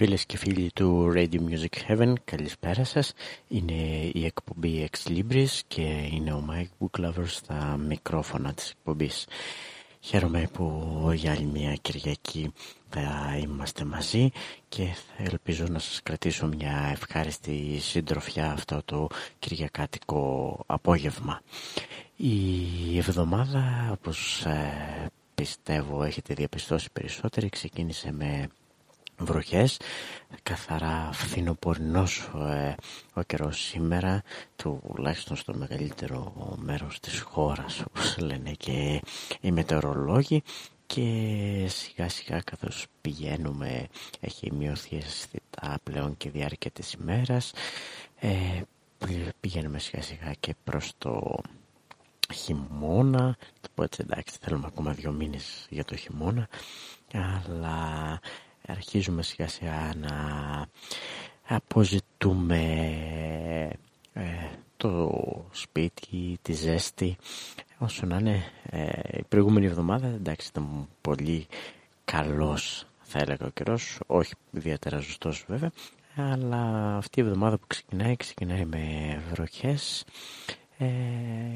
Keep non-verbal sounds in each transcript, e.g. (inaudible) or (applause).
Φίλες και φίλοι του Radio Music Heaven, καλησπέρα σας. Είναι η εκπομπή Ex Libris και είναι ο Mike Booklover στα μικρόφωνα της εκπομπής. Χαίρομαι που για άλλη μια Κυριακή θα είμαστε μαζί και ελπίζω να σας κρατήσω μια ευχάριστη συντροφιά αυτό το κυριακάτικο απόγευμα. Η εβδομάδα, όπως ε, πιστεύω έχετε διαπιστώσει περισσότεροι, ξεκίνησε με βροχές καθαρά φθινοπορεινός ε, ο καιρός σήμερα τουλάχιστον στο μεγαλύτερο μέρος της χώρας όπως λένε και οι μετεωρολόγοι. Και σιγά σιγά καθώς πηγαίνουμε έχει μειωθεί αισθητά πλέον και διάρκεια της ημέρας ε, πηγαίνουμε σιγά σιγά και προς το χειμώνα. Το πω έτσι εντάξει θέλουμε ακόμα δύο μήνες για το χειμώνα αλλά αρχίζουμε σιγά σιγά να αποζητούμε ε, το σπίτι, τη ζέστη όσο να είναι. Ε, η προηγούμενη εβδομάδα εντάξει ήταν πολύ καλός θα έλεγα ο καιρός. Όχι ιδιαίτερα ζωστός βέβαια. Αλλά αυτή η εβδομάδα που ξεκινάει ξεκινάει με βροχές. Ε,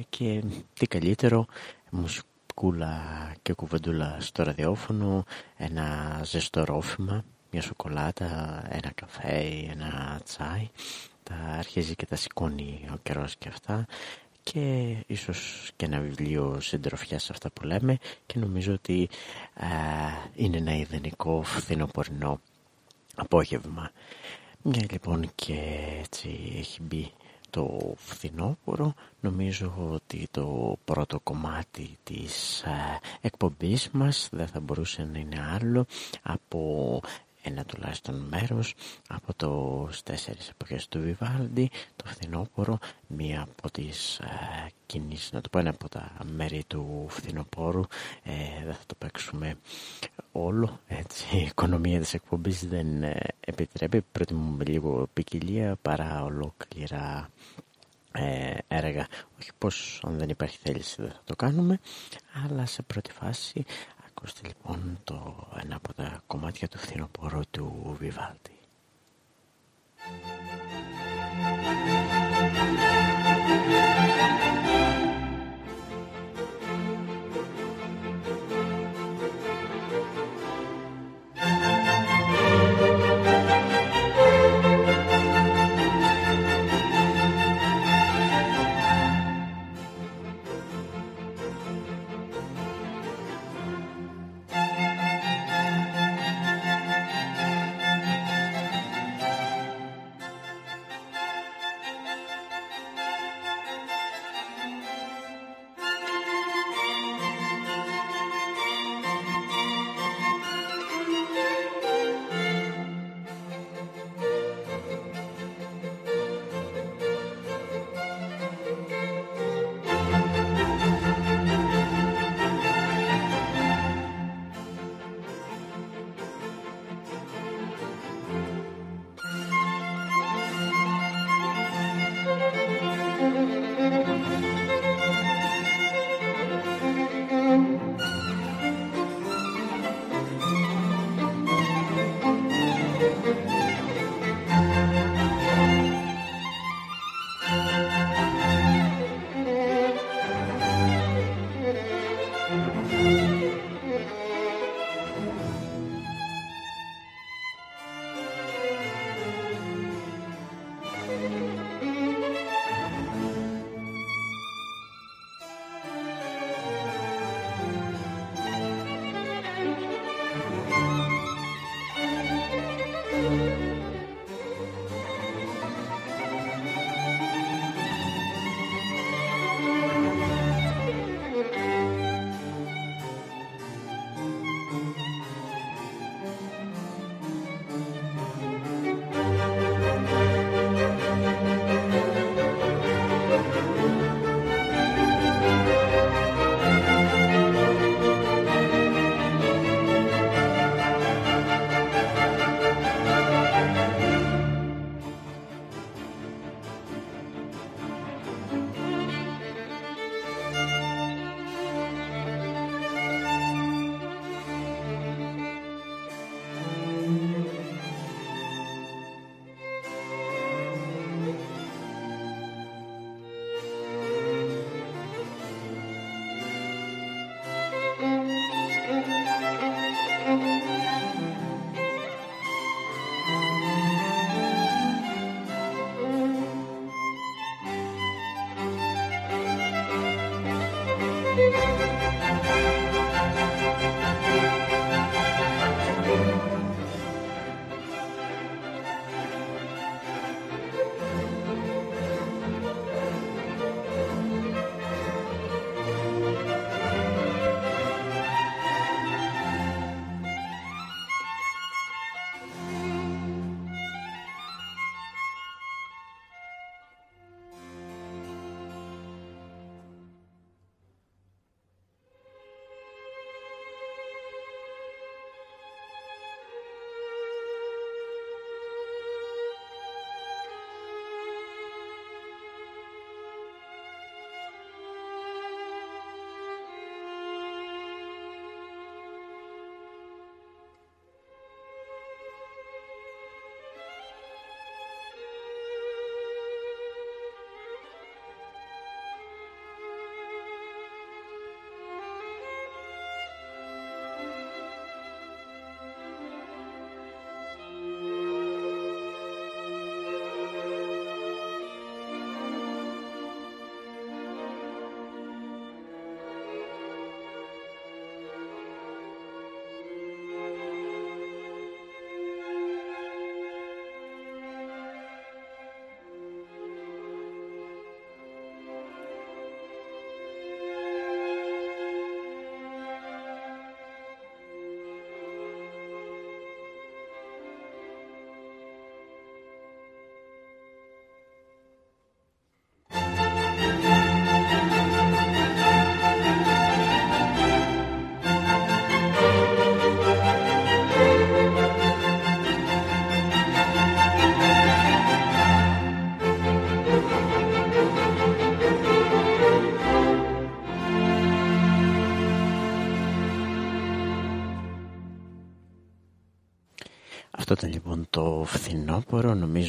και τι καλύτερο μουσική κούλα και κουβεντούλα στο ραδιόφωνο, ένα ζεστό ρόφημα, μια σοκολάτα, ένα καφέ, ένα τσάι. Τα αρχίζει και τα σηκώνει ο καιρός και αυτά και ίσως και ένα βιβλίο συντροφιάς σε αυτά που λέμε και νομίζω ότι είναι ένα ιδανικό φθινοπορεινό απόγευμα. Μια λοιπόν και έτσι έχει μπει το φθινόπωρο. Νομίζω ότι το πρώτο κομμάτι της ε, εκπομπής μας δεν θα μπορούσε να είναι άλλο από ένα τουλάχιστον μέρος από το τέσσερις εποχές του Βιβάλντι, το φθινόπωρο, μία από τις ε, κινήσεις, να το πω ένα από τα μέρη του φθινοπόρου, ε, δεν θα το παίξουμε όλο, έτσι, η οικονομία της εκπομπής δεν ε, επιτρέπει, προτιμούμε λίγο ποικιλία παρά ολόκληρα ε, έργα. Όχι πως αν δεν υπάρχει θέληση δεν θα το κάνουμε, αλλά σε πρώτη φάση ακούστε λοιπόν το ένα από τα κομμάτια του φθινοπορού του Βιβάλτη.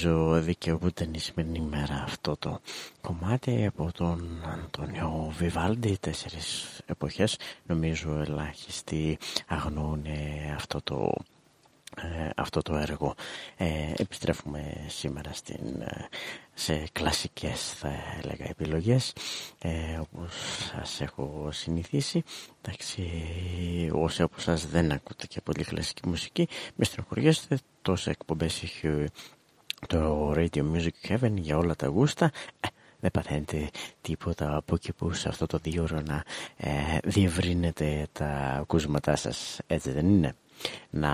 Νομίζω δικαιούται η σημερινή μέρα αυτό το κομμάτι από τον Αντώνιο Βιβάλντι, τέσσερις εποχές, νομίζω ελάχιστοι αγνοούν αυτό το ε, αυτό το έργο. Ε, επιστρέφουμε σήμερα στην, ε, σε κλασικές θα έλεγα επιλογές ε, όπως σας έχω συνηθίσει. Εντάξει, όσοι από σας δεν ακούτε και πολύ κλασική μουσική, με στενοχωριέστε τόσα εκπομπές έχει το Radio Music Heaven για όλα τα γούστα. Ε, δεν παθαίνετε τίποτα από εκεί που σε αυτό το δύο ώρο να ε, διευρύνετε τα ακούσματά σας, έτσι δεν είναι; Να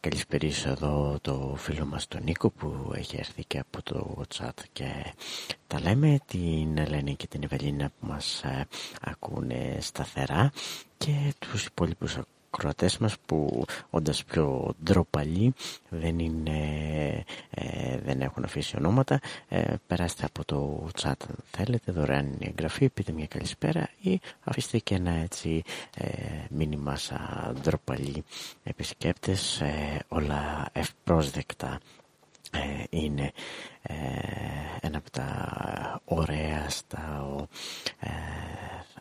καλησπερίσω εδώ το φίλο μας τον Νίκο που έχει έρθει και από το chat και τα λέμε την Ελένη και την Ευελίνα που μας ε, ακούνε σταθερά και τους υπόλοιπους ακροατές μας που όντας πιο ντροπαλοί δεν, είναι, ε, δεν έχουν αφήσει ονόματα. Ε, περάστε από το chat αν θέλετε δωρεάν είναι εγγραφή πείτε μια καλησπέρα ή αφήστε και ένα έτσι ε, μήνυμα σαν ντροπαλοί επισκέπτες. Ε, όλα ευπρόσδεκτα ε, είναι ε, ένα από τα ωραία στα,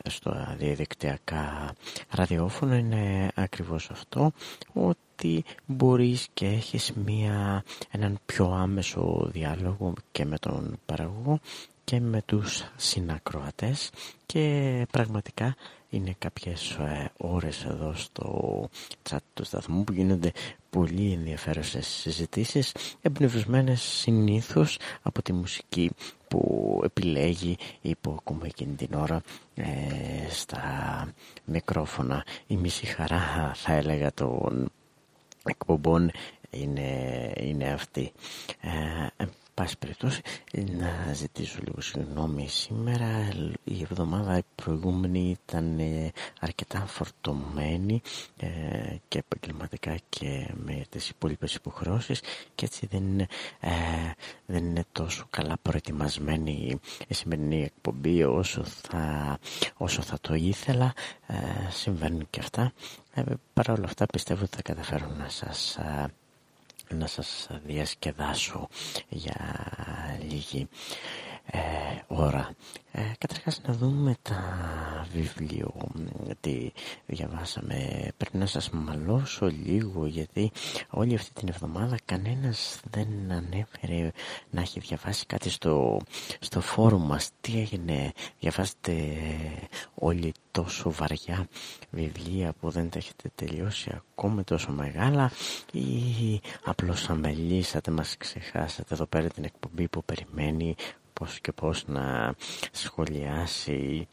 ε, στο διαδικτυακά ραδιόφωνο. Είναι ακριβώς αυτό ότι μπορείς και έχεις μια, έναν πιο άμεσο διάλογο και με τον παραγωγό και με τους συνακροατές. Και πραγματικά είναι κάποιες ε, ώρες εδώ στο chat του σταθμού που γίνονται πολύ ενδιαφέρουσες συζητήσεις εμπνευσμένες συνήθως από τη μουσική που επιλέγει ή που ακούμε εκείνη την ώρα ε, στα μικρόφωνα. Η μισή χαρά θα έλεγα των εκπομπών είναι, είναι αυτή. Ε, πάση περιπτώσει να ζητήσω λίγο συγγνώμη σήμερα. Η εβδομάδα η προηγούμενη ήταν ε, αρκετά φορτωμένη ε, και επαγγελματικά και με τις υπόλοιπες υποχρεώσεις. Και έτσι δεν είναι, ε, δεν είναι τόσο καλά προετοιμασμένη η σημερινή εκπομπή όσο θα, όσο θα το ήθελα. Συμβαίνουν και αυτά. Παρά όλα αυτά πιστεύω ότι θα καταφέρω να σας να σας διασκεδάσω για λίγη ε, ώρα. Ε, καταρχάς να δούμε τα βιβλίο τι διαβάσαμε. Πρέπει να σας μαλώσω λίγο γιατί όλη αυτή την εβδομάδα κανένας δεν ανέφερε να έχει διαβάσει κάτι στο, στο φόρουμ μας. Τι έγινε, διαβάσετε όλοι τόσο βαριά βιβλία που δεν τα έχετε τελειώσει ακόμα τόσο μεγάλα ή απλώς αμελήσατε, μας ξεχάσατε εδώ πέρα την εκπομπή που περιμένει πώς και πώς να σχολιάσει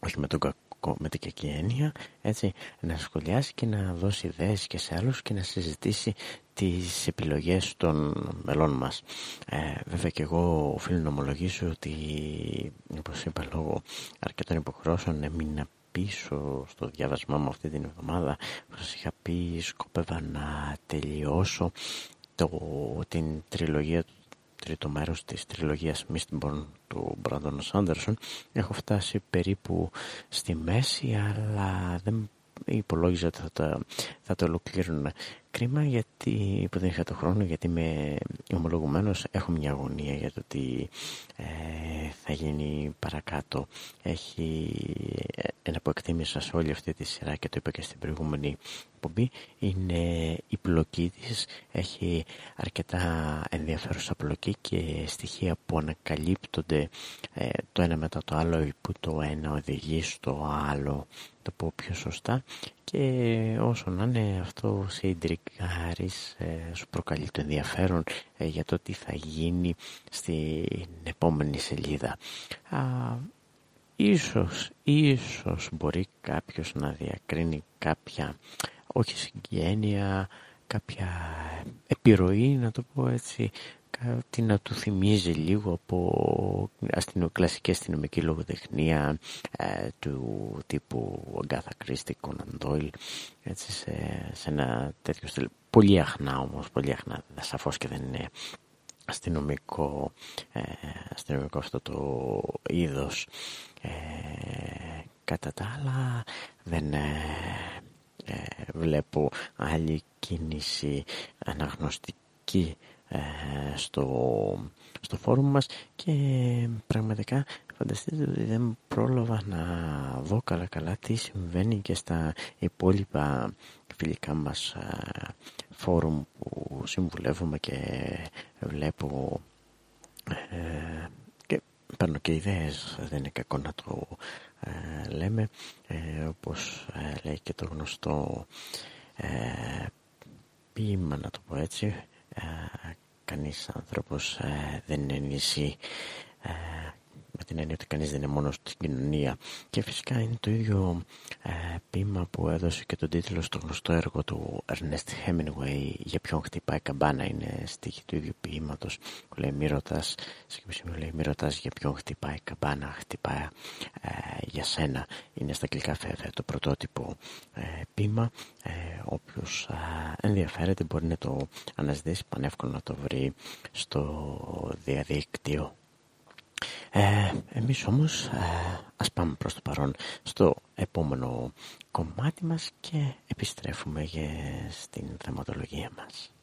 όχι με τον κακό, με την κακή έννοια, έτσι, να σχολιάσει και να δώσει ιδέες και σε άλλους και να συζητήσει τις επιλογές των μελών μας. Ε, βέβαια και εγώ οφείλω να ομολογήσω ότι, όπως είπα, λόγω αρκετών υποχρώσεων έμεινα πίσω στο διάβασμά μου αυτή την εβδομάδα που σας είχα πει σκοπεύα να τελειώσω το, την τριλογία του τρίτο μέρος της τριλογίας Mistborn του Brandon Sanderson. Έχω φτάσει περίπου στη μέση αλλά δεν υπολόγιζα ότι θα, τα, θα το ολοκλήρωνε κρίμα γιατί που δεν είχα το χρόνο γιατί είμαι ομολογουμένος έχω μια αγωνία για το ότι ε, θα γίνει παρακάτω. Έχει ένα που εκτίμησα σε όλη αυτή τη σειρά και το είπα και στην προηγούμενη εκπομπή είναι η πλοκή της. Έχει αρκετά ενδιαφέρουσα πλοκή και στοιχεία που ανακαλύπτονται ε, το ένα μετά το άλλο που το ένα οδηγεί στο άλλο το πω πιο σωστά και όσο να είναι αυτό σε ιντρικάρεις ε, σου προκαλεί το ενδιαφέρον ε, για το τι θα γίνει στην επόμενη σελίδα. Α, ίσως, ίσως μπορεί κάποιος να διακρίνει κάποια όχι συγγένεια, κάποια επιρροή να το πω έτσι κάτι να του θυμίζει λίγο από αστυνο, κλασική αστυνομική λογοτεχνία ε, του τύπου Αγκάθα Κρίστη, Κόναν Ντόιλ έτσι σε, σε ένα τέτοιο στυλ. Πολύ αχνά όμως, πολύ αχνά. Σαφώς και δεν είναι αστυνομικό, ε, αστυνομικό αυτό το είδος ε, κατά τα άλλα δεν ε, βλέπω άλλη κίνηση αναγνωστική ε, στο, στο φόρουμ μας και πραγματικά φανταστείτε ότι δεν πρόλαβα να δω καλά καλά τι συμβαίνει και στα υπόλοιπα φιλικά μας ε, φόρουμ που συμβουλεύουμε και βλέπω. Ε, και παίρνω και ιδέες δεν είναι κακό να το ε, λέμε ε, όπως λέει και το γνωστό ποίημα να το πω έτσι κανείς άνθρωπος ε, δεν είναι νησί ε, με την έννοια ότι κανείς δεν είναι μόνος στην κοινωνία. Και φυσικά είναι το ίδιο ε, ποίημα που έδωσε και τον τίτλο στο γνωστό έργο του Ernest Hemingway για ποιον χτυπάει καμπάνα είναι στίχη του ίδιου ποίηματος που λέει μη ρωτάς, λέει μη ρωτάς για ποιον χτυπάει καμπάνα χτυπάει ε, για σένα είναι στα αγγλικά βέβαια το πρωτότυπο ε, ποίημα. Ε, όποιος ε, ενδιαφέρεται μπορεί να το αναζητήσει πανεύκολο να το βρει στο διαδίκτυο ε, εμείς όμως ε, ας πάμε προς το παρόν στο επόμενο κομμάτι μας και επιστρέφουμε για, στην θεματολογία μας.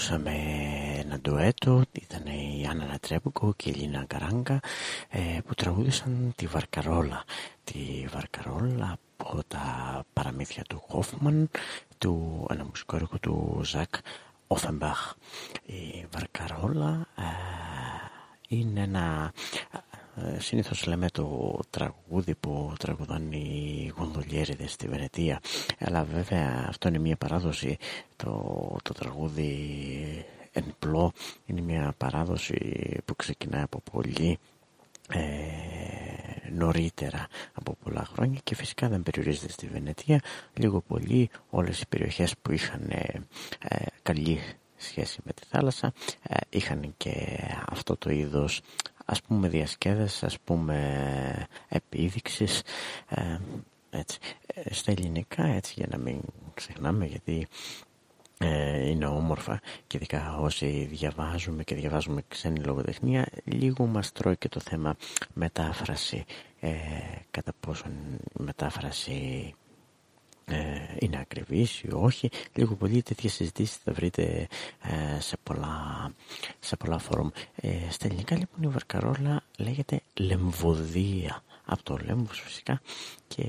Ακούσαμε ένα ντουέτο, ήταν η Άννα Νατρέμπουκο και η Ελίνα Καράγκα ε, που τραγούδησαν τη Βαρκαρόλα. Τη Βαρκαρόλα από τα παραμύθια του Χόφμαν, του, ένα μουσικό έργο του Ζακ Όφεμπαχ. Η Βαρκαρόλα ε, είναι ένα ε, συνήθως λέμε το τραγούδι που τραγουδάνε οι γονδολιέριδες στη Βενετία. Αλλά βέβαια αυτό είναι μια παράδοση. Το, το τραγούδι εν πλώ είναι μια παράδοση που ξεκινάει από πολύ ε, νωρίτερα από πολλά χρόνια και φυσικά δεν περιορίζεται στη Βενετία. Λίγο πολύ όλες οι περιοχές που είχαν ε, ε καλή σχέση με τη θάλασσα ε, είχαν και αυτό το είδος ας πούμε διασκέδες, ας πούμε επίδειξης, ε, έτσι. Ε, στα ελληνικά έτσι για να μην ξεχνάμε γιατί ε, είναι όμορφα και ειδικά όσοι διαβάζουμε και διαβάζουμε ξένη λογοτεχνία λίγο μας τρώει και το θέμα μετάφραση ε, κατά πόσον μετάφραση ε, είναι ακριβής ή όχι. Λίγο πολύ τέτοιες συζητήσεις θα βρείτε ε, σε, πολλά, σε πολλά φόρουμ. Ε, στα ελληνικά λοιπόν η βαρκαρόλα λέγεται λεμβοδία. Από το λέμβος φυσικά και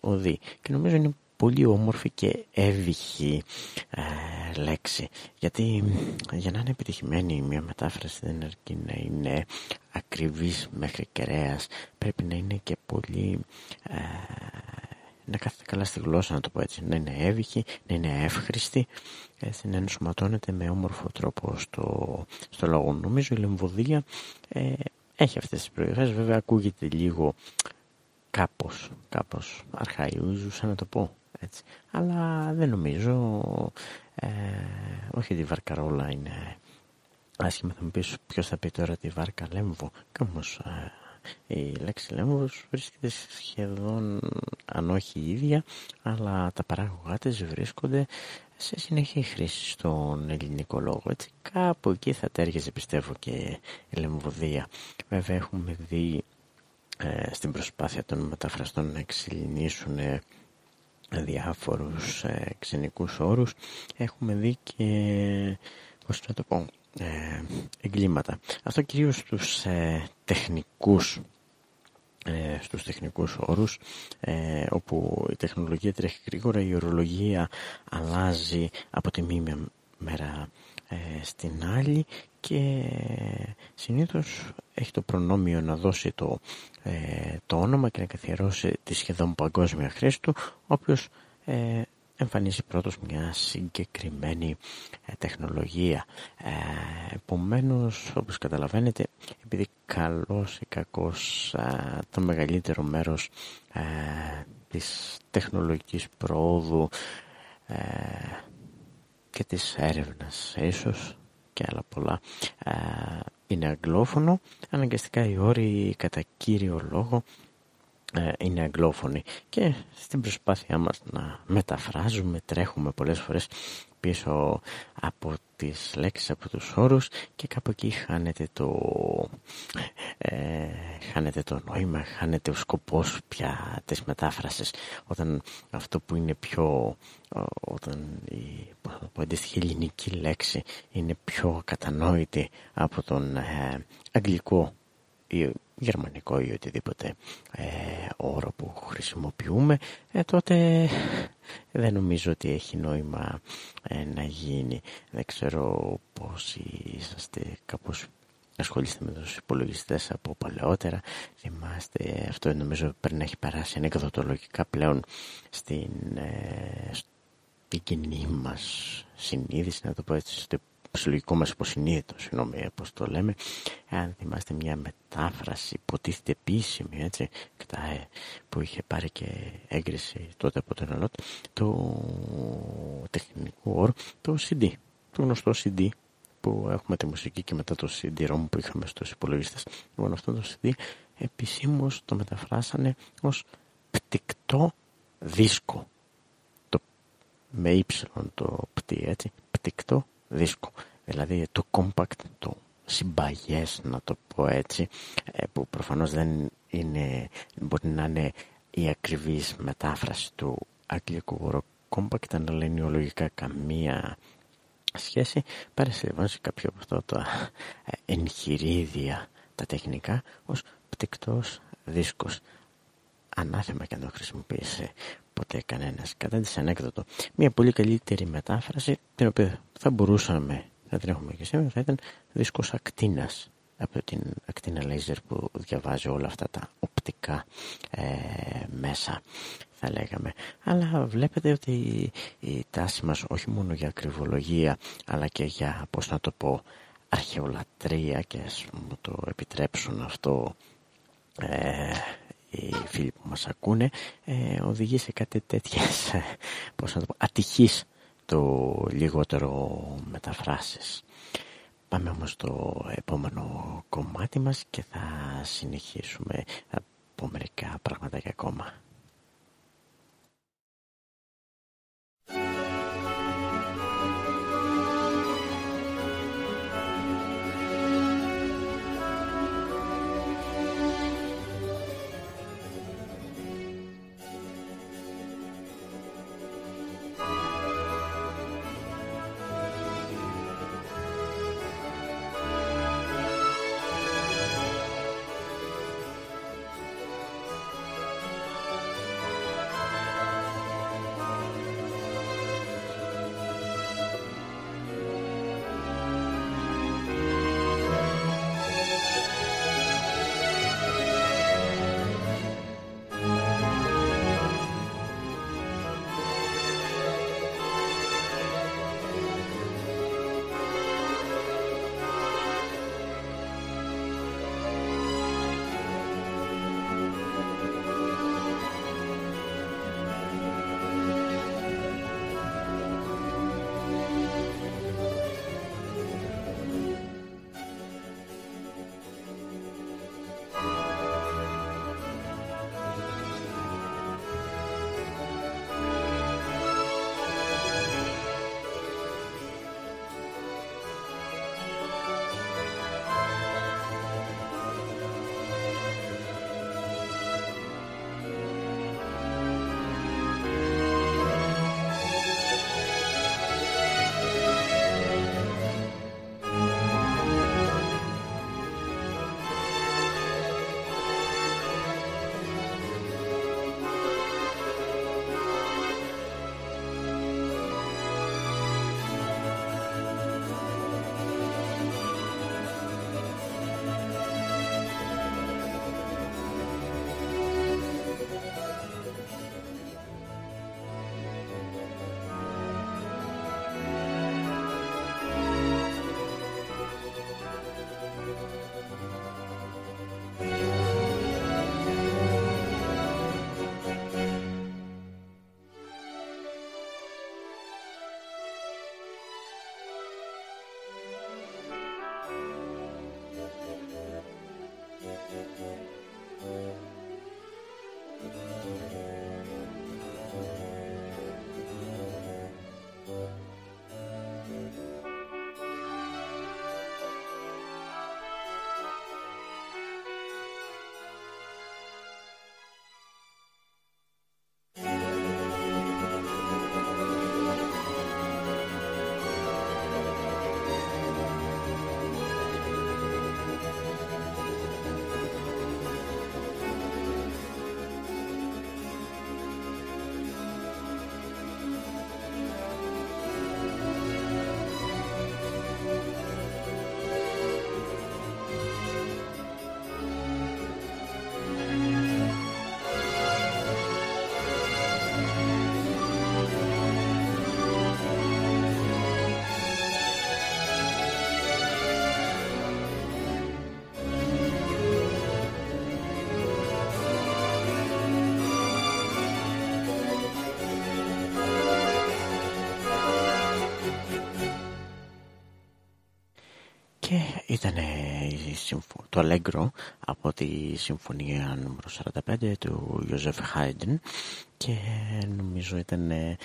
οδή. Και νομίζω είναι πολύ όμορφη και εύυχη ε, λέξη γιατί για να είναι επιτυχημένη μια μετάφραση δεν αρκεί να είναι ακριβής μέχρι κεραίας πρέπει να είναι και πολύ ε, να κάθεται καλά στη γλώσσα να το πω έτσι, να είναι εύυχη, να είναι εύχρηστη, έτσι, να ενσωματώνεται με όμορφο τρόπο στο, στο λόγο. Νομίζω η λεμβοδία ε, έχει αυτές τις προηγές, βέβαια ακούγεται λίγο κάπως, κάπως σαν να το πω έτσι. Αλλά δεν νομίζω, ε, όχι ότι η βαρκαρόλα είναι άσχημα θα μου πεις ποιος θα πει τώρα τη βάρκα λέμβο, κάμως ε, η λέξη λέμβος βρίσκεται σχεδόν, αν όχι η ίδια, αλλά τα παράγωγά της βρίσκονται σε συνεχή χρήση στον ελληνικό λόγο. Έτσι, κάπου εκεί θα τέργεζε πιστεύω και η λεμβοδία. Βέβαια έχουμε δει ε, στην προσπάθεια των μεταφραστών να εξελινήσουν ε, διάφορους ε, ξενικούς όρους έχουμε δει και πώς να το πω ε, εγκλήματα. Αυτό κυρίως στους ε, τεχνικούς ε, στους τεχνικούς όρους ε, όπου η τεχνολογία τρέχει γρήγορα, η ορολογία αλλάζει από τη μία μέρα ε, στην άλλη και συνήθως έχει το προνόμιο να δώσει το, το όνομα και να καθιερώσει τη σχεδόν παγκόσμια χρήση του όποιος εμφανίζει πρώτος μια συγκεκριμένη ε, τεχνολογία. Ε, επομένως, όπως καταλαβαίνετε, επειδή καλός ή κακός ε, το μεγαλύτερο μέρος ε, της τεχνολογικής προόδου ε, και της έρευνας ίσως και άλλα πολλά είναι αγγλόφωνο, αναγκαστικά οι όροι κατά κύριο λόγο ε, είναι αγγλόφωνοι και στην προσπάθειά μας να μεταφράζουμε τρέχουμε πολλές φορές πίσω από τις λέξεις, από τους όρους και κάπου εκεί χάνεται το, ε, χάνεται το νόημα, χάνεται ο σκοπός πια της μετάφρασης. Όταν αυτό που είναι πιο όταν η αντίστοιχη ελληνική λέξη είναι πιο κατανόητη από τον ε, αγγλικό ή γερμανικό ή οτιδήποτε ε, όρο που χρησιμοποιούμε ε, τότε δεν νομίζω ότι έχει νόημα ε, να γίνει. Δεν ξέρω πώς είσαστε κάπως ασχολείστε με τους υπολογιστές από παλαιότερα. Θυμάστε αυτό νομίζω πρέπει να έχει περάσει ανεκδοτολογικά πλέον στην, ε, στην κοινή μας συνείδηση να το πω έτσι συλλογικό μας υποσυνείδητο, συγγνώμη πώς το λέμε, αν θυμάστε μια μετάφραση υποτίθεται επίσημη, έτσι, ε, που είχε πάρει και έγκριση τότε από τον ΕΛΟΤ, το τεχνικό όρο, το CD, το γνωστό CD, που έχουμε τη μουσική και μετά το CD-ROM που είχαμε στους υπολογιστές. Λοιπόν, αυτό το CD επισήμως το μεταφράσανε ως πτυκτό δίσκο. Το, με ύψιλον το πτύ, έτσι, πτυκτό δίσκο. Δηλαδή το compact, το συμπαγές να το πω έτσι, ε, που προφανώς δεν είναι, μπορεί να είναι η ακριβής μετάφραση του αγγλικού όρο compact, αλλά δεν είναι καμία σχέση σε κάποιο από αυτά τα ε, εγχειρίδια τα τεχνικά ως πτυκτός δίσκος ανάθεμα και αν το χρησιμοποιήσει ποτέ κανένας κατά της ανέκδοτο μια πολύ καλύτερη μετάφραση την οποία θα μπορούσαμε να την έχουμε και σήμερα θα ήταν δίσκος ακτίνας από την ακτίνα λέιζερ που διαβάζει όλα αυτά τα οπτικά ε, μέσα θα λέγαμε. Αλλά βλέπετε ότι η τάση μας όχι μόνο για ακριβολογία αλλά και για, πώς να το πω, αρχαιολατρεία και ας μου το επιτρέψουν αυτό ε, οι φίλοι που μας ακούνε ε, οδηγεί σε κάτι τέτοιες ε, (laughs) πώς να το πω, ατυχής το λιγότερο μεταφράσεις. Πάμε όμως στο επόμενο κομμάτι μας και θα συνεχίσουμε από μερικά πράγματα και ακόμα. Το Allegro από τη συμφωνία νούμερο 45 του Ιωζεφ Χάιντεν και νομίζω ήταν ε,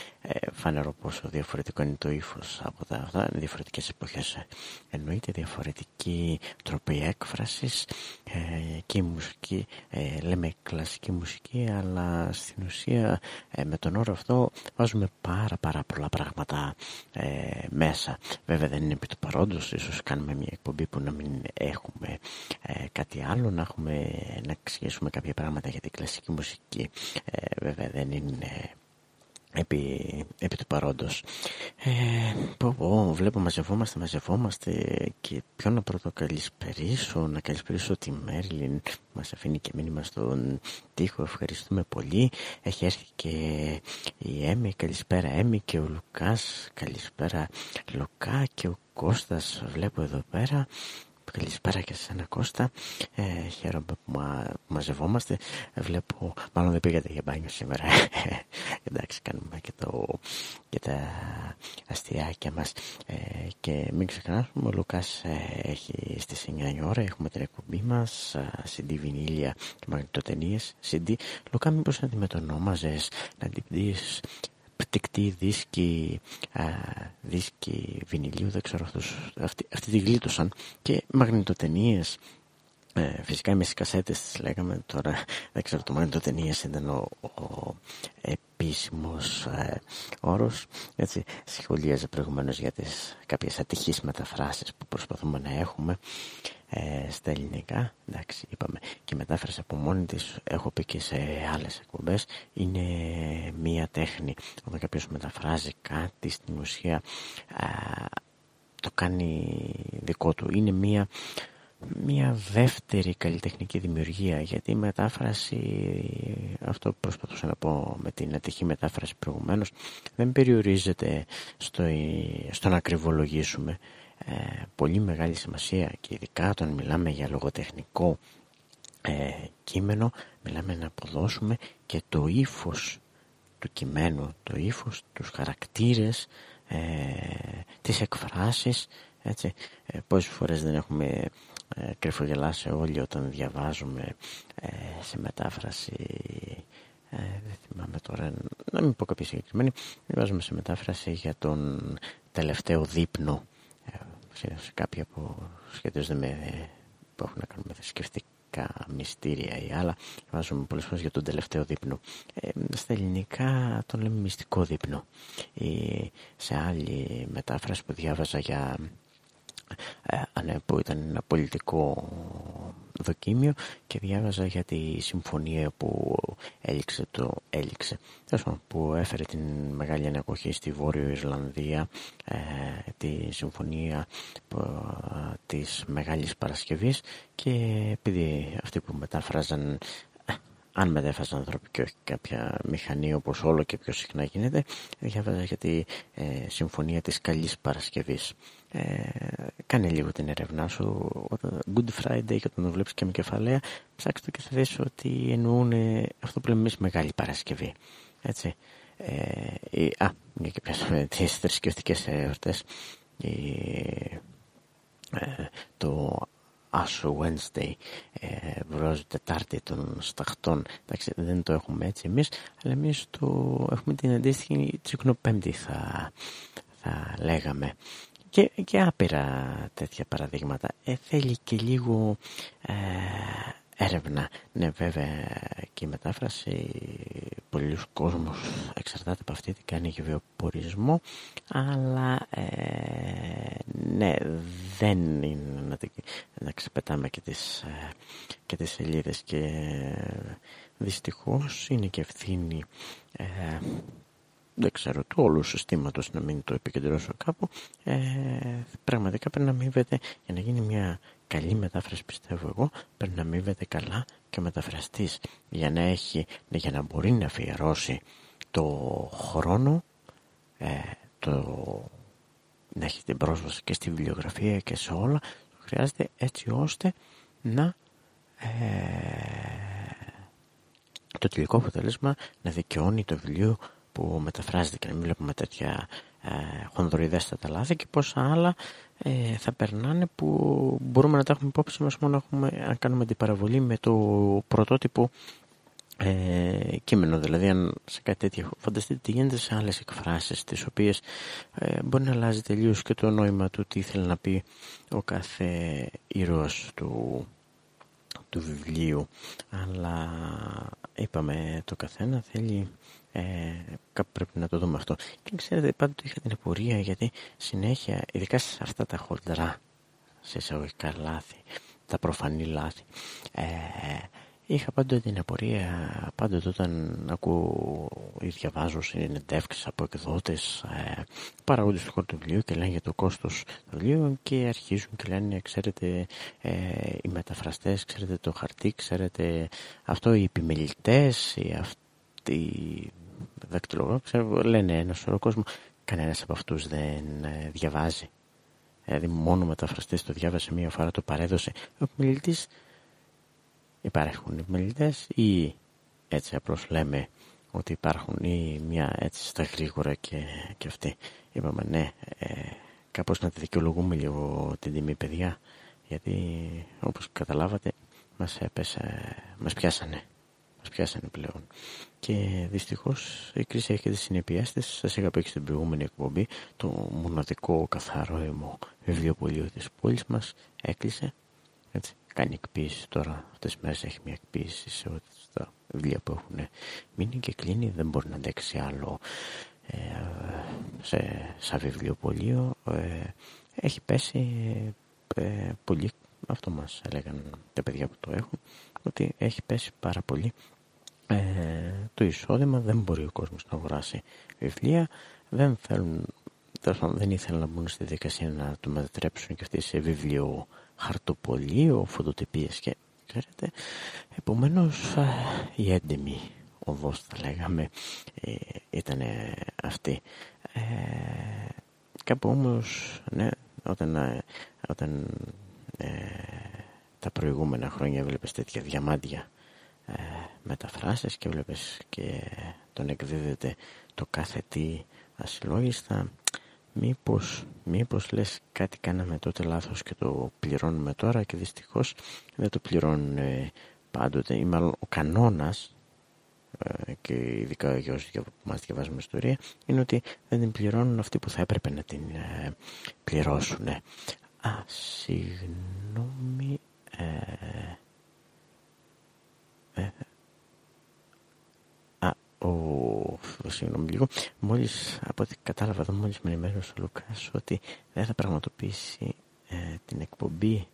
φανερό πόσο διαφορετικό είναι το ύφος από τα αυτά, διαφορετικές εποχές εννοείται διαφορετική τροπή έκφρασης ε, και η μουσική ε, λέμε κλασική μουσική αλλά στην ουσία ε, με τον όρο αυτό βάζουμε πάρα πάρα πολλά πράγματα ε, μέσα. Βέβαια δεν είναι επί του παρόντος ίσως κάνουμε μια εκπομπή που να μην έχουμε κάτι άλλο να έχουμε να εξηγήσουμε κάποια πράγματα για την κλασική μουσική. Βέβαια δεν είναι επί, επί του παρόντος. Ε, πω, πω, βλέπω μαζευόμαστε, μαζευόμαστε και ποιο να πρώτο καλησπερίσω, να καλησπερίσω τη Μέρλιν μας αφήνει και μήνυμα στον τοίχο, ευχαριστούμε πολύ. Έχει έρθει και η Έμι, καλησπέρα Έμι και ο Λουκάς, καλησπέρα Λουκά και ο Κώστας βλέπω εδώ πέρα. Καλησπέρα και σε ένα Κώστα. Ε, χαίρομαι που, μα, μαζευόμαστε. Βλέπω, μάλλον δεν πήγατε για μπάνιο σήμερα. Εντάξει, κάνουμε και, το, και τα αστιάκια μας. Ε, και μην ξεχνάμε, ο Λουκάς ε, έχει στις 9 η ώρα, έχουμε την εκπομπή μας, CD βινίλια και μαγνητοτενίες, CD. Λουκά, μήπως να τη μετονόμαζες, να την πεις πτυκτή δίσκη, α, δίσκη βινιλίου, δεν ξέρω αυτούς, αυτοί, αυτοί τη γλίτωσαν. Και μαγνητοτενίες ε, φυσικά οι κασέτες τις λέγαμε τώρα δεν ξέρω το μαγνητοτενίες ήταν ο, ο επίσημος ε, όρος έτσι σχολίαζε προηγουμένως για τις κάποιες ατυχείς μεταφράσεις που προσπαθούμε να έχουμε ε, στα ελληνικά εντάξει είπαμε. Και η μετάφραση από μόνη της έχω πει και σε άλλες εκπομπές είναι μία τέχνη. Όταν κάποιος μεταφράζει κάτι στην ουσία το κάνει δικό του. Είναι μία μια δεύτερη καλλιτεχνική δημιουργία γιατί η μετάφραση αυτό που προσπαθούσα να πω με την ατυχή μετάφραση προηγουμένως δεν περιορίζεται στο, στο να ακριβολογήσουμε ε, πολύ μεγάλη σημασία και ειδικά όταν μιλάμε για λογοτεχνικό ε, κείμενο μιλάμε να αποδώσουμε και το ύφος του κειμένου το ύφος, τους χαρακτήρες ε, τις εκφράσεις έτσι, ε, πόσες φορές δεν έχουμε ε, κρυφογελάσει όλοι όταν διαβάζουμε ε, σε μετάφραση ε, δεν θυμάμαι τώρα να μην πω κάποια συγκεκριμένη διαβάζουμε σε μετάφραση για τον τελευταίο δείπνο ε, σε κάποια που σχετίζονται με που έχουν να κάνουν με θρησκευτικά μυστήρια ή άλλα διαβάζουμε πολλές φορές για τον τελευταίο δείπνο. Ε, στα ελληνικά τον λέμε μυστικό δείπνο. Ή σε άλλη μετάφραση που διάβαζα για ε, που ήταν ένα πολιτικό δοκίμιο και διάβαζα για τη συμφωνία που έληξε το έληξε. Που έφερε την μεγάλη ανακοχή στη Βόρειο Ιρλανδία ε, τη συμφωνία που, της Μεγάλης Παρασκευής και επειδή αυτοί που μετάφραζαν αν μετέφραζαν άνθρωποι και όχι κάποια μηχανή όπως όλο και πιο συχνά γίνεται διάβαζα για τη ε, συμφωνία της Καλής Παρασκευής ε, κάνε λίγο την έρευνά σου Good Friday και όταν το βλέπεις και με κεφαλαία ψάξτε το και θα δεις ότι εννοούν αυτό που λέμε εμείς Μεγάλη Παρασκευή έτσι ε, α, μια και πιάσαμε (laughs) τις θρησκευτικές εορτές ε, το Ash Wednesday, ε, Τετάρτη των Σταχτών. Εντάξει, δεν το έχουμε έτσι εμείς, αλλά εμείς το έχουμε την αντίστοιχη Τσικνοπέμπτη θα, θα λέγαμε. Και, και άπειρα τέτοια παραδείγματα. Ε, θέλει και λίγο ε, έρευνα. Ναι, βέβαια και η μετάφραση πολλοί κόσμος εξαρτάται από αυτή τι κάνει για βιοπορισμό αλλά ε, ναι δεν είναι να, να ξεπετάμε και τις, ε, και τις σελίδες και ε, δυστυχώς είναι και ευθύνη ε, δεν ξέρω του όλου συστήματος να μην το επικεντρώσω κάπου. Ε, πραγματικά πρέπει να αμείβεται για να γίνει μια καλή μετάφραση πιστεύω εγώ πρέπει να αμείβεται καλά και ο μεταφραστής για να έχει για να μπορεί να αφιερώσει το χρόνο ε, το, να έχει την πρόσβαση και στη βιβλιογραφία και σε όλα χρειάζεται έτσι ώστε να ε, το τελικό αποτέλεσμα να δικαιώνει το βιβλίο που μεταφράζεται και να μην βλέπουμε τέτοια ε, χονδροειδέστατα λάθη και πόσα άλλα ε, θα περνάνε που μπορούμε να τα έχουμε υπόψη μας μόνο έχουμε, αν κάνουμε την παραβολή με το πρωτότυπο ε, κείμενο. Δηλαδή, αν σε κάτι τέτοιο, φανταστείτε τι γίνεται σε άλλες εκφράσεις, τις οποίες ε, μπορεί να αλλάζει τελείως και το νόημα του τι ήθελε να πει ο κάθε ήρωας του, του βιβλίου. Αλλά είπαμε το καθένα θέλει ε, κάπου πρέπει να το δούμε αυτό. Και ξέρετε, πάντοτε είχα την απορία γιατί συνέχεια, ειδικά σε αυτά τα χοντρά, σε εισαγωγικά λάθη, τα προφανή λάθη, ε, είχα πάντοτε την απορία, πάντοτε όταν ακούω ή διαβάζω συνεντεύξεις από εκδότες, ε, παραγόντες του χώρου του βιβλίου και λένε για το κόστος του βιβλίου και αρχίζουν και λένε, ξέρετε, ε, οι μεταφραστές, ξέρετε το χαρτί, ξέρετε αυτό, οι επιμελητές, οι αυτοί δακτυλογράφοι, ξέρω, λένε ένα σωρό κόσμο. Κανένας από αυτούς δεν ε, διαβάζει. Δηλαδή μόνο ο μεταφραστής το διάβασε μία φορά, το παρέδωσε. Ο επιμελητής υπάρχουν επιμελητές ή έτσι απλώς λέμε ότι υπάρχουν ή μια έτσι στα γρήγορα και, και αυτοί. Είπαμε ναι, ε, κάπως να τη δικαιολογούμε λίγο την τιμή παιδιά γιατί όπως καταλάβατε μας έπεσε, μας πιάσανε μας πιάσανε πλέον. Και δυστυχώς η κρίση έχει τις συνεπειές της. Σας είχα πει στην προηγούμενη εκπομπή το μοναδικό καθαρό αιμο βιβλιοπωλείο της πόλης μας έκλεισε. Έτσι, κάνει εκποίηση τώρα. Αυτές τις μέρες έχει μια εκποίηση σε ό,τι τα βιβλία που έχουν μείνει και κλείνει. Δεν μπορεί να αντέξει άλλο ε, σε, σαν βιβλιοπωλείο. Ε, έχει πέσει ε, πολύ αυτό μας έλεγαν τα παιδιά που το έχουν ότι έχει πέσει πάρα πολύ ε, το εισόδημα δεν μπορεί ο κόσμος να αγοράσει βιβλία. Δεν θέλουν δεν ήθελαν να μπουν στη δικασία να το μετατρέψουν και αυτοί σε βιβλίο χαρτοπολείο, φωτοτυπίες και ξέρετε. Επομένως η έντιμη οδός θα λέγαμε ε, ήταν αυτή. Ε, κάπου όμως ναι, όταν, ε, όταν ε, τα προηγούμενα χρόνια βλέπεις τέτοια διαμάντια ε, μεταφράσεις και βλέπεις και τον εκδίδεται το κάθε τι ασυλλόγιστα μήπως, μήπως λες κάτι κάναμε τότε λάθος και το πληρώνουμε τώρα και δυστυχώς δεν το πληρώνουν πάντοτε ή μάλλον ο κανόνας ε, και ειδικά για όσοι μας διαβάζουμε ιστορία είναι ότι δεν την πληρώνουν αυτοί που θα έπρεπε να την ε, πληρώσουν Α, συγγνώμη. Ε, ε, α, ο, συγγνώμη λίγο. Μόλις, από ό,τι κατάλαβα εδώ, μόλις με ενημέρωσε ο Λουκάς ότι δεν θα πραγματοποιήσει ε, την εκπομπή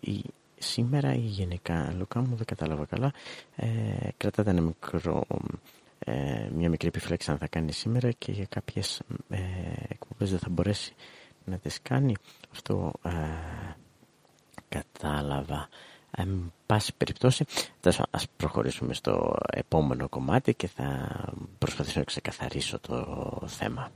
η, σήμερα ή γενικά. Λουκά μου δεν κατάλαβα καλά. Ε, κρατάτε ένα μικρό, ε, μια μικρή επιφύλαξη αν θα κάνει σήμερα και για κάποιες ε, εκπομπές δεν θα μπορέσει να τις κάνει. Αυτό ε, κατάλαβα. Εν πάση περιπτώσει, ας προχωρήσουμε στο επόμενο κομμάτι και θα προσπαθήσω να ξεκαθαρίσω το θέμα.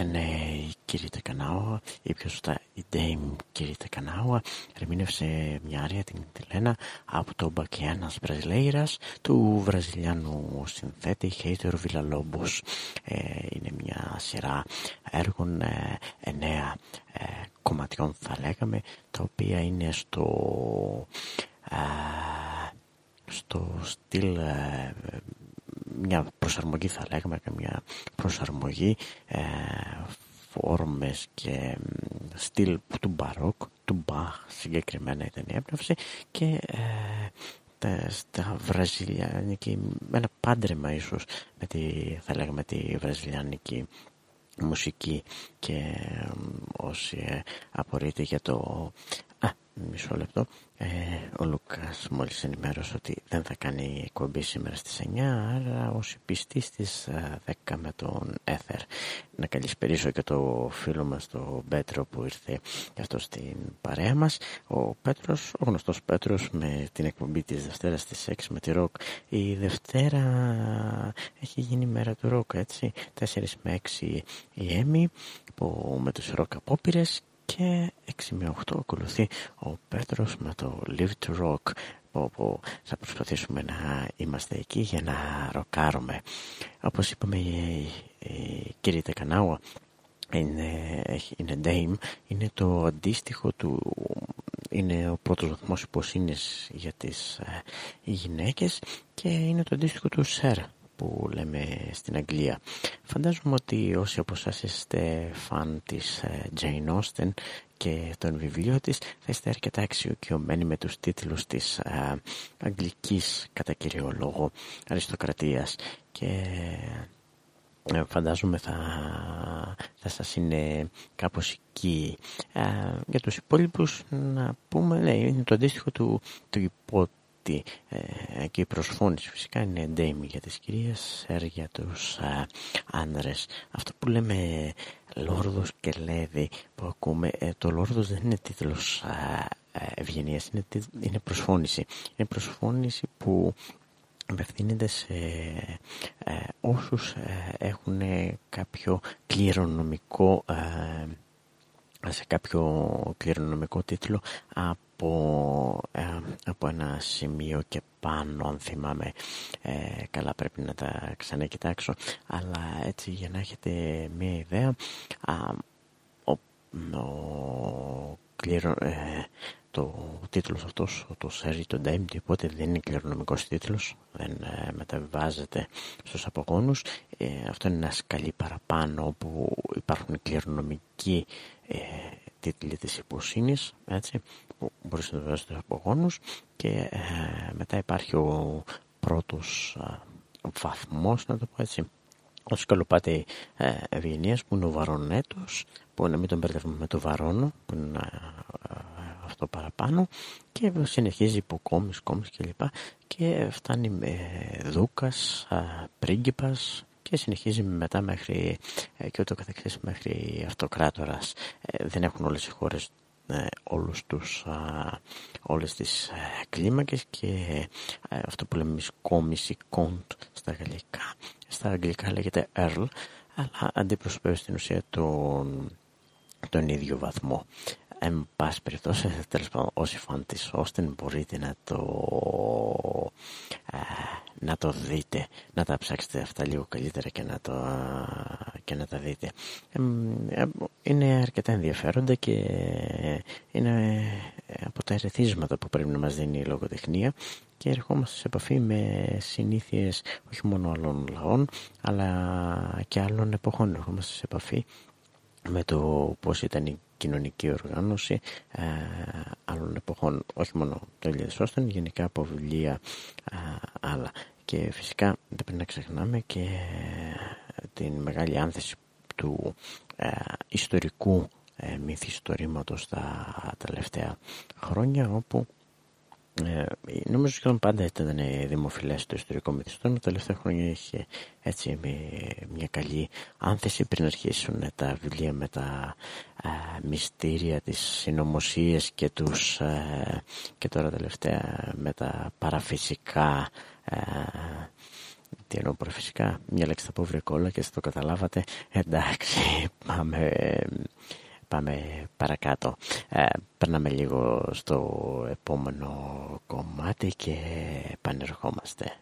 Ήταν η Κυρίτα Κανάουα ή πιο σωστά η Dame Κυρίτα Κανάουα ερμήνευσε μια άρια την Τιλένα από το Μπακιάνας Βραζιλέιρας του βραζιλιάνου συνθέτη Χέιτερ Βιλαλόμπος. Ε, είναι μια σειρά έργων ε, εννέα ε, κομματιών θα λέγαμε τα οποία είναι στο στο στυλ ε, μια προσαρμογή θα λέγαμε μια προσαρμογή ε, φόρμες και στυλ του μπαρόκ του Μπαχ συγκεκριμένα ήταν η έμπνευση και ε, τα, στα βραζιλιάνικη με ένα πάντρεμα ίσως με τη, θα λέγαμε τη βραζιλιάνικη μουσική και ε, όσοι ε, απορείτε για το μισό λεπτό. Ε, ο Λουκάς μόλις ενημέρωσε ότι δεν θα κάνει εκπομπή σήμερα στις 9, άρα όσοι πιστοί στις 10 με τον Έθερ. Να καλησπερίσω και το φίλο μας τον Πέτρο που ήρθε και αυτός στην παρέα μας. Ο Πέτρος, ο γνωστός Πέτρος με την εκπομπή της Δευτέρας στις 6 με τη Ροκ. Η Δευτέρα έχει γίνει μέρα του Ροκ, έτσι. 4 με 6 η Έμι που με τους Ροκ απόπειρες και 6 με 8 ακολουθεί ο Πέτρος με το Live to Rock όπου θα προσπαθήσουμε να είμαστε εκεί για να ροκάρουμε. Όπως είπαμε η, η κυρία Τεκανάουα είναι, είναι Dame, είναι το αντίστοιχο του είναι ο πρώτος βαθμός υποσύνης για τις ε, γυναίκες και είναι το αντίστοιχο του Sir που λέμε στην Αγγλία. Φαντάζομαι ότι όσοι από εσάς είστε φαν της ε, Jane Austen και των βιβλίων της θα είστε αρκετά αξιοκιωμένοι με τους τίτλους της α, ε, αγγλικής κατά κύριο λόγο αριστοκρατίας και ε, φαντάζομαι θα, θα σας είναι κάπως εκεί για τους υπόλοιπους να πούμε λέει, είναι το αντίστοιχο του, του υπό ε, και η προσφώνηση φυσικά είναι εντέμι για τις κυρίες, σερ για τους α, άνδρες. Αυτό που λέμε λόρδος και λέδη που ακούμε, ε, το λόρδος δεν είναι τίτλος α, ευγενίας, είναι, είναι προσφώνηση. Είναι προσφώνηση που απευθύνεται σε ε, όσους ε, έχουν κάποιο κληρονομικό σε κάποιο κληρονομικό τίτλο από, ε, από ένα σημείο και πάνω αν θυμάμαι ε, καλά πρέπει να τα ξανακοιτάξω αλλά έτσι για να έχετε μια ιδέα α, ο, ο κληρο, ε, το τίτλος αυτός, το Σέρι, το Ντάιμτι, οπότε δεν είναι κληρονομικός τίτλος, δεν ε, μεταβιβάζεται στους απογόνους. Ε, αυτό είναι ένας σκαλί παραπάνω όπου υπάρχουν κληρονομικοί ε, τίτλοι της υποσύνης, έτσι, που μπορείς να το στους απογόνους και ε, μετά υπάρχει ο πρώτος ε, βαθμός, να το πω έτσι, ο σκαλοπάτη ε, ευγενίας που είναι ο βαρονέτος, που να μην τον μπερδεύουμε με το βαρόνο, που είναι αυτό παραπάνω και συνεχίζει υποκόμις, κόμις κλπ. Και φτάνει με δούκας, πρίγκιπας και συνεχίζει μετά μέχρι ε, και ούτω καθεξής μέχρι αυτοκράτορας. Ε, δεν έχουν όλες οι χώρες ε, όλους τους, όλες τις κλίμακες και αυτό που λέμε εμείς κόμιση κοντ στα γαλλικά. Στα αγγλικά λέγεται earl, αλλά αντιπροσωπεύει στην ουσία τον, τον ίδιο βαθμό. Εν πάση περιπτώσει, τέλος πάντων, όσοι φαν της Austin μπορείτε να το, να το δείτε, να τα ψάξετε αυτά λίγο καλύτερα και να, το, και να τα δείτε. Ε, είναι αρκετά ενδιαφέροντα και είναι από τα ερεθίσματα που πρέπει να μας δίνει η λογοτεχνία και ερχόμαστε σε επαφή με συνήθειες όχι μόνο άλλων λαών αλλά και άλλων εποχών. Ερχόμαστε σε επαφή με το πώς ήταν η κοινωνική οργάνωση ε, άλλων εποχών, όχι μόνο το Σώστον, γενικά από βιβλία ε, άλλα. Και φυσικά δεν πρέπει να ξεχνάμε και την μεγάλη άνθηση του ε, ιστορικού ε, μυθιστορήματος τα τελευταία χρόνια όπου ε, νομίζω ότι σχεδόν πάντα ήταν δημοφιλές το ιστορικό μυθιστόρημα. Τα τελευταία χρόνια είχε έτσι μια καλή άνθεση πριν αρχίσουν τα βιβλία με τα ε, μυστήρια, τις συνωμοσίες και, τους, ε, και τώρα τελευταία με τα παραφυσικά τι εννοώ παραφυσικά, μια λέξη θα πω βρεκόλα και θα το καταλάβατε. Εντάξει, πάμε πάμε παρακάτω. Ε, λίγο στο επόμενο κομμάτι και επανερχόμαστε.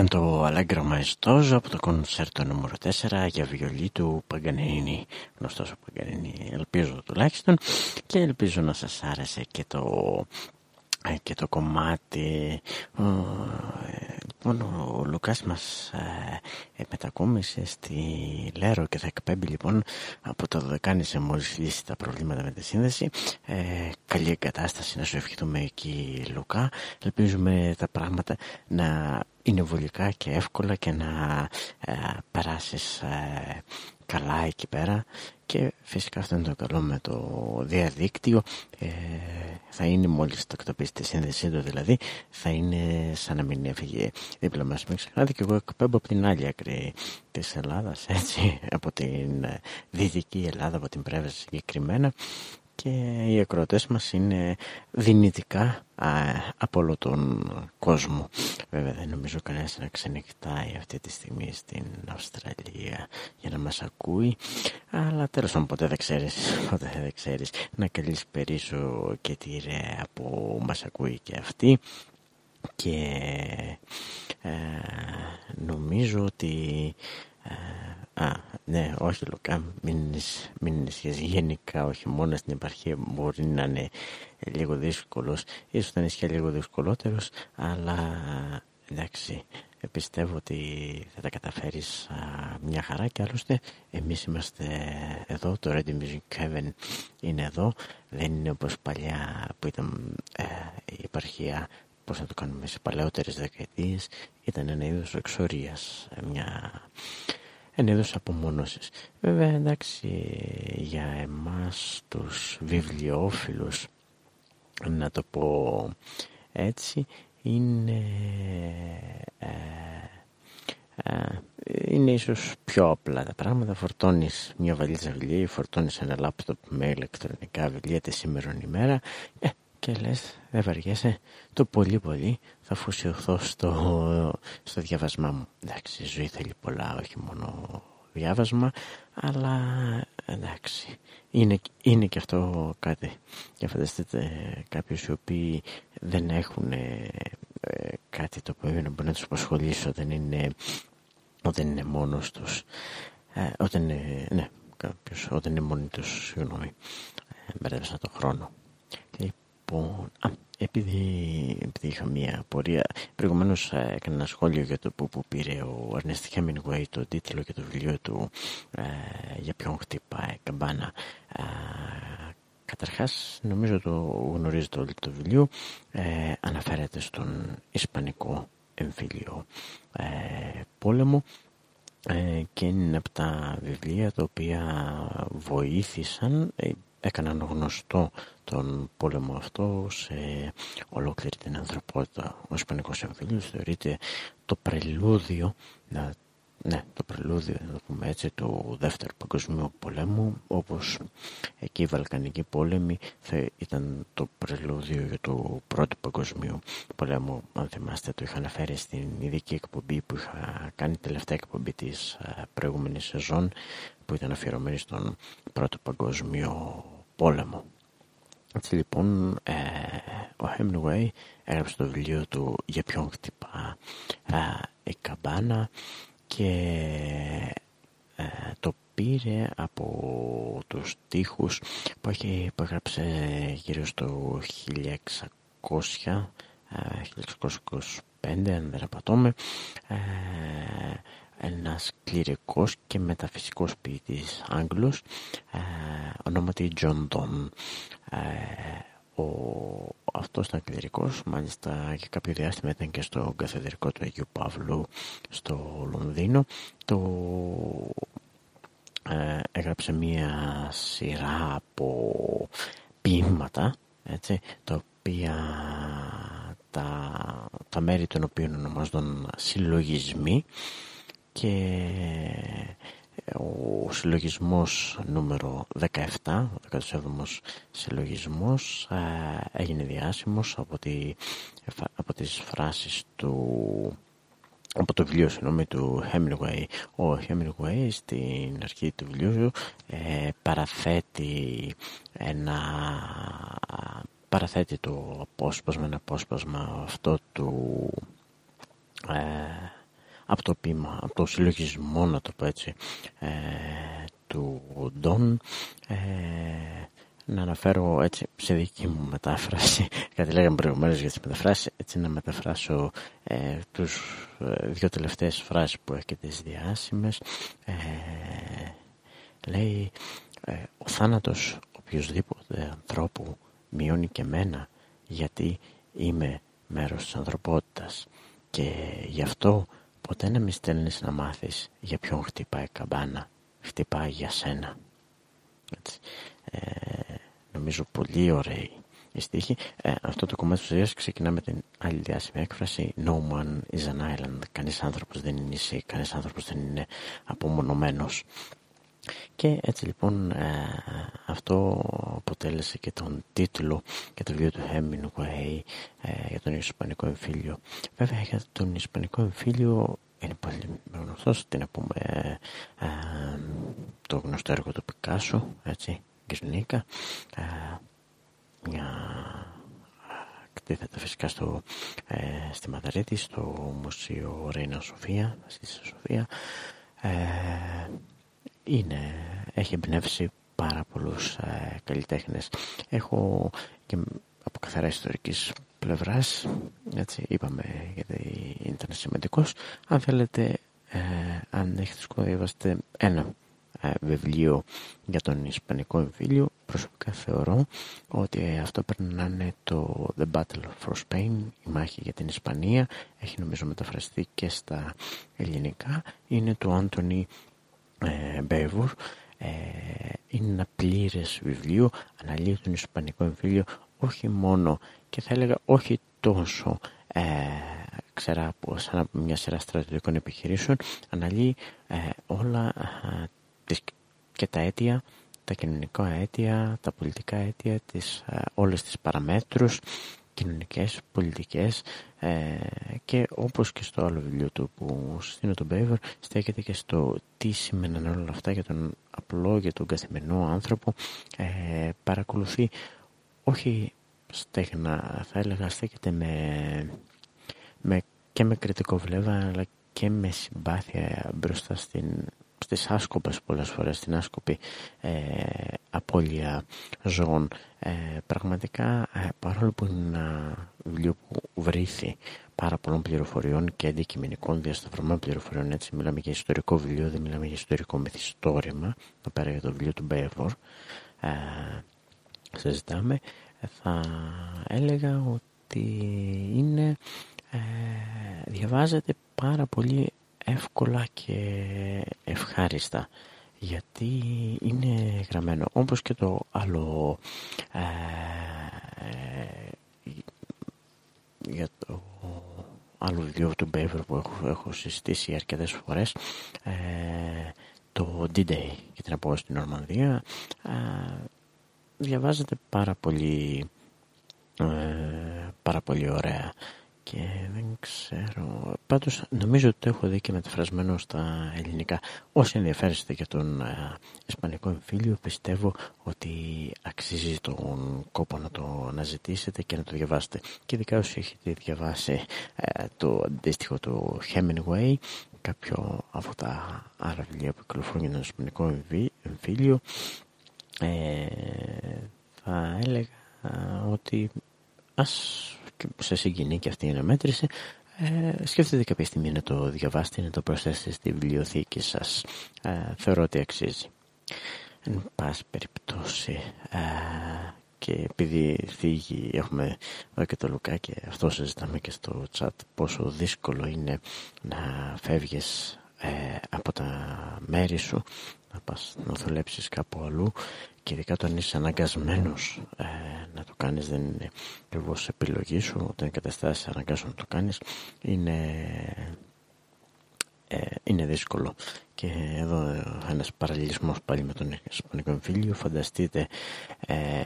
Ήταν το Αλέγκρο Μαεστόζο από το κονσέρτο νούμερο 4 για βιολί του Παγκανίνη, γνωστός ο Παγκανίνη, ελπίζω τουλάχιστον και ελπίζω να σας άρεσε και το ε, και το κομμάτι. Ο, ε, λοιπόν ο Λουκάς μας ε, μετακόμισε στη Λέρο και θα εκπέμπει λοιπόν από το Δωδεκάνησε μόλις λύσει τα προβλήματα με τη σύνδεση. Ε, καλή εγκατάσταση να σου ευχηθούμε εκεί Λουκά. Ελπίζουμε τα πράγματα να είναι βολικά και εύκολα και να ε, περάσεις ε, καλά εκεί πέρα. Και φυσικά αυτό είναι το καλό με το διαδίκτυο. Ε, θα είναι μόλις το εκτοπίσεις τη σύνδεσή του δηλαδή θα είναι σαν να μην έφυγε δίπλα μας. Μην ξεχνάτε και εγώ εκπέμπω από την άλλη άκρη της Ελλάδας έτσι (laughs) από την ε, δυτική Ελλάδα από την Πρέβεση συγκεκριμένα και οι ακροατές μας είναι δυνητικά από όλο τον κόσμο. Βέβαια δεν νομίζω κανένας να ξενυχτάει αυτή τη στιγμή στην Αυστραλία για να μας ακούει αλλά τέλος πάντων ποτέ δεν ξέρεις, (laughs) ποτέ δεν ξέρεις να καλείς περίσω και τη ρέα που μας ακούει και αυτή και ε, νομίζω ότι ε, α, ναι, όχι Λουκά, μην, μην γενικά, όχι μόνο στην επαρχία μπορεί να είναι λίγο δύσκολος, ίσως θα είναι λίγο δυσκολότερος, αλλά εντάξει, πιστεύω ότι θα τα καταφέρεις μια χαρά. Και άλλωστε εμείς είμαστε εδώ, το Ready Music Heaven είναι εδώ, δεν είναι όπως παλιά που ήταν ε, η επαρχία πώς να το κάνουμε σε παλαιότερες δεκαετίες. Ήταν ένα είδος εξορίας μια, ένα είδος απομόνωσης. Βέβαια εντάξει για εμάς τους βιβλιοφίλους να το πω έτσι είναι ε, ε, είναι ίσως πιο απλά τα πράγματα. Φορτώνεις μια βαλίτσα βιβλία φορτώνεις ένα λάπτοπ με ηλεκτρονικά βιβλία τη σήμερα ημέρα ε, και λες δεν βαριέσαι το πολύ πολύ θα φουσιωθώ στο, στο διαβασμά μου. Εντάξει η ζωή θέλει πολλά όχι μόνο διάβασμα αλλά εντάξει είναι, είναι και αυτό κάτι. Για φανταστείτε κάποιους οι οποίοι δεν έχουν ε, κάτι το οποίο μπορεί να τους απασχολήσει όταν είναι, όταν είναι μόνος τους. Ε, όταν είναι, ναι, κάποιος, όταν είναι μόνοι τους συγγνώμη. Ε, μπερδεύσα το χρόνο. Λοιπόν, α, επειδή, επειδή είχα μία απορία, προηγουμένως ε, έκανα ένα σχόλιο για το που, που πήρε ο Ernest Hemingway το τίτλο και το βιβλίο του ε, για ποιον χτυπάει καμπάνα. Ε, καταρχάς, νομίζω το γνωρίζετε όλοι το βιβλίο, ε, αναφέρεται στον Ισπανικό εμφύλιο ε, πόλεμο ε, και είναι από τα βιβλία τα οποία βοήθησαν έκαναν γνωστό τον πόλεμο αυτό σε ολόκληρη την ανθρωπότητα. Ο Ισπανικός εμφύλιος θεωρείται το πρελούδιο, ναι, το πρελούδιο, να το πούμε έτσι, του Δεύτερου Παγκοσμίου Πολέμου, όπως εκεί οι Βαλκανικοί πόλεμοι θα ήταν το πρελούδιο για το Πρώτο Παγκοσμίου Πολέμου. Αν θυμάστε, το είχα αναφέρει στην ειδική εκπομπή που είχα κάνει, τελευταία εκπομπή της ε, προηγούμενης σεζόν, που ήταν αφιερωμένη στον Πρώτο Παγκόσμιο Πόλεμο. Έτσι λοιπόν ε, ο Hemingway έγραψε το βιβλίο του «Για ποιον χτυπά ε, η καμπάνα» και ε, το πήρε από τους στίχους που έχει έγραψε γύρω στο 1600 1625 αν δεν απατώμε. Ένας κληρικός και μεταφυσικός ποιητής Άγγλος ε, ονόματι John Donne ε, ο, αυτός ήταν κληρικός μάλιστα για κάποιο διάστημα ήταν και στο καθεδρικό του Αγίου Παύλου στο Λονδίνο. Το ε, έγραψε μία σειρά από ποίηματα έτσι, τα οποία τα, τα μέρη των οποίων ονομάζονταν συλλογισμοί και ο συλλογισμός νούμερο 17, ο 17ος συλλογισμός έγινε διάσημος από, τη, από τις φράσεις του από το βιβλίο συγγνώμη του Hemingway. Ο Hemingway στην αρχή του βιβλίου ε, παραθέτει ένα παραθέτει το απόσπασμα ένα απόσπασμα αυτό του ε, από το πείμα, από το συλλογισμό να το πω έτσι ε, του Ντόν ε, να αναφέρω έτσι σε δική μου μετάφραση, (laughs) κάτι λέγαμε προηγουμένως για τις μεταφράσεις, έτσι να μεταφράσω ε, τους ε, δύο τελευταίες φράσεις που έχει και τις διάσημες. Ε, λέει, ε, ο θάνατος οποιοδήποτε ανθρώπου μειώνει και μένα γιατί είμαι μέρος της ανθρωπότητας και γι' αυτό ποτέ να μη στέλνεις να μάθεις για ποιον χτυπάει καμπάνα, χτυπάει για σένα. Έτσι. Ε, νομίζω πολύ ωραίοι η στίχη. Ε, αυτό το κομμάτι του σειράς ξεκινά με την άλλη διάσημη έκφραση No man is an island. Κανείς άνθρωπος δεν είναι νησί, κανείς άνθρωπος δεν είναι απομονωμένος. Και έτσι λοιπόν ε, αυτό αποτέλεσε και τον τίτλο και το βιβλίο του Hemingway ε, για τον Ισπανικό εμφύλιο. Βέβαια για τον Ισπανικό εμφύλιο είναι πολύ γνωστός, τι να πούμε, ε, το γνωστό έργο του Πικάσο, έτσι, Γκρινίκα, μια κτίθεται φυσικά στο, στη Μαδρίτη, στο Μουσείο Ρέινα Σοφία, στη Σοφία, είναι, έχει εμπνεύσει πάρα πολλούς ε, καλλιτέχνες. Έχω και από καθαρά ιστορικής πλευράς, έτσι είπαμε γιατί ήταν σημαντικός, αν θέλετε, ε, αν έχετε σκοπό διαβάσετε ένα ε, βιβλίο για τον Ισπανικό εμφύλιο, προσωπικά θεωρώ ότι αυτό πρέπει να είναι το The Battle for Spain, η μάχη για την Ισπανία, έχει νομίζω μεταφραστεί και στα ελληνικά, είναι του Άντωνι ε, Μπέιβουρ ε, είναι ένα πλήρες βιβλίο αναλύει τον Ισπανικό εμφύλιο όχι μόνο και θα έλεγα όχι τόσο ε, ξέρα από σαν μια σειρά στρατιωτικών επιχειρήσεων αναλύει ε, όλα ε, τις, και τα αίτια τα κοινωνικά αίτια, τα πολιτικά αίτια, τις, ε, όλες τις παραμέτρους κοινωνικές, πολιτικές ε, και όπως και στο άλλο βιβλίο του που συστήνω τον Μπέιβερ στέκεται και στο τι σημαίνουν όλα αυτά για τον απλό, για τον καθημερινό άνθρωπο. Ε, παρακολουθεί όχι στέγνα θα έλεγα στέκεται με, με, και με κριτικό βλέμμα αλλά και με συμπάθεια μπροστά στην στις άσκοπες πολλές φορές, στην άσκοπη ε, απώλεια ζώων. Ε, πραγματικά, ε, παρόλο που είναι ένα βιβλίο που βρήθη πάρα πολλών πληροφοριών και αντικειμενικών διασταυρωμένων πληροφοριών, έτσι μιλάμε για ιστορικό βιβλίο, δεν μιλάμε για ιστορικό μυθιστόρημα, να πέρα για το βιβλίο του Μπέιβορ, ε, συζητάμε, θα έλεγα ότι είναι, ε, διαβάζεται πάρα πολύ εύκολα και ευχάριστα γιατί είναι γραμμένο. Όπως και το άλλο ε, για το άλλο βιβλίο του Μπέβερ που έχω, έχω συστήσει αρκετές φορές ε, το D-Day και την απόδοση στην Ορμανδία ε, διαβάζεται πάρα πολύ πάρα πολύ ωραία και δεν ξέρω. Πάντως νομίζω ότι το έχω δει και μεταφρασμένο στα ελληνικά. Όσοι ενδιαφέρεστε για τον ε, Ισπανικό εμφύλιο πιστεύω ότι αξίζει τον κόπο να το αναζητήσετε και να το διαβάσετε. Και ειδικά όσοι έχετε διαβάσει ε, το αντίστοιχο του Hemingway κάποιο από τα άλλα βιβλία που κυκλοφορούν για τον Ισπανικό εμφύλιο ε, θα έλεγα ότι ας σε συγκινεί και αυτή η αναμέτρηση, ε, σκέφτεται κάποια στιγμή να το διαβάσετε, να το προσθέσετε στη βιβλιοθήκη σας. Ε, θεωρώ ότι αξίζει. Εν πάση περιπτώσει, ε, και επειδή θίγει, έχουμε εδώ και το Λουκά και αυτό συζητάμε και στο chat πόσο δύσκολο είναι να φεύγεις ε, από τα μέρη σου να πας να δουλέψεις κάπου αλλού και ειδικά όταν είσαι αναγκασμένος ε, να το κάνεις δεν είναι ακριβώς επιλογή σου όταν οι καταστάσεις αναγκάζουν να το κάνεις είναι, ε, είναι δύσκολο. Και εδώ ένας παραλληλισμός πάλι με τον Ισπανικό εμφύλιο φανταστείτε ε,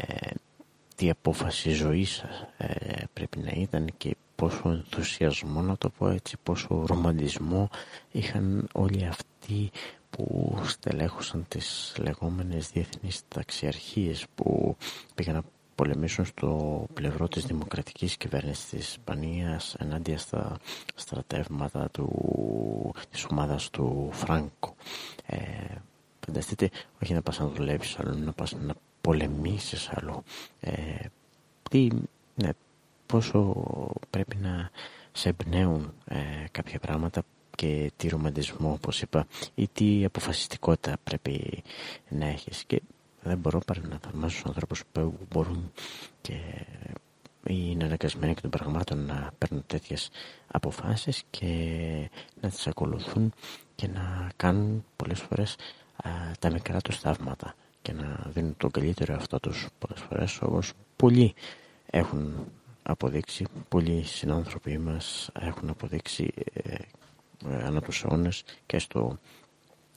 τι απόφαση ζωής σας ε, πρέπει να ήταν και πόσο ενθουσιασμό να το πω έτσι πόσο ρομαντισμό είχαν όλοι αυτοί που στελέχωσαν τις λεγόμενες διεθνείς ταξιαρχίες που πήγαν να πολεμήσουν στο πλευρό της δημοκρατικής κυβέρνησης της Ισπανίας ενάντια στα στρατεύματα του, της ομάδας του Φράγκο. Ε, φανταστείτε, όχι να πας να δουλέψεις, αλλά να πας να πολεμήσεις αλλού. Ε, τι, ναι, πόσο πρέπει να σε εμπνέουν ε, κάποια πράγματα και τι ρομαντισμό όπως είπα ή τι αποφασιστικότητα πρέπει να έχεις. Και δεν μπορώ παρά να θαυμάσω στους ανθρώπους που μπορούν και είναι αναγκασμένοι και των πραγμάτων να παίρνουν τέτοιες αποφάσεις και να τις ακολουθούν και να κάνουν πολλές φορές τα μικρά τους θαύματα και να δίνουν το καλύτερο αυτό τους. Πολλές φορές όπως πολλοί έχουν αποδείξει, πολλοί συνάνθρωποι μας έχουν αποδείξει ε, ε, ανά τους αιώνες και στο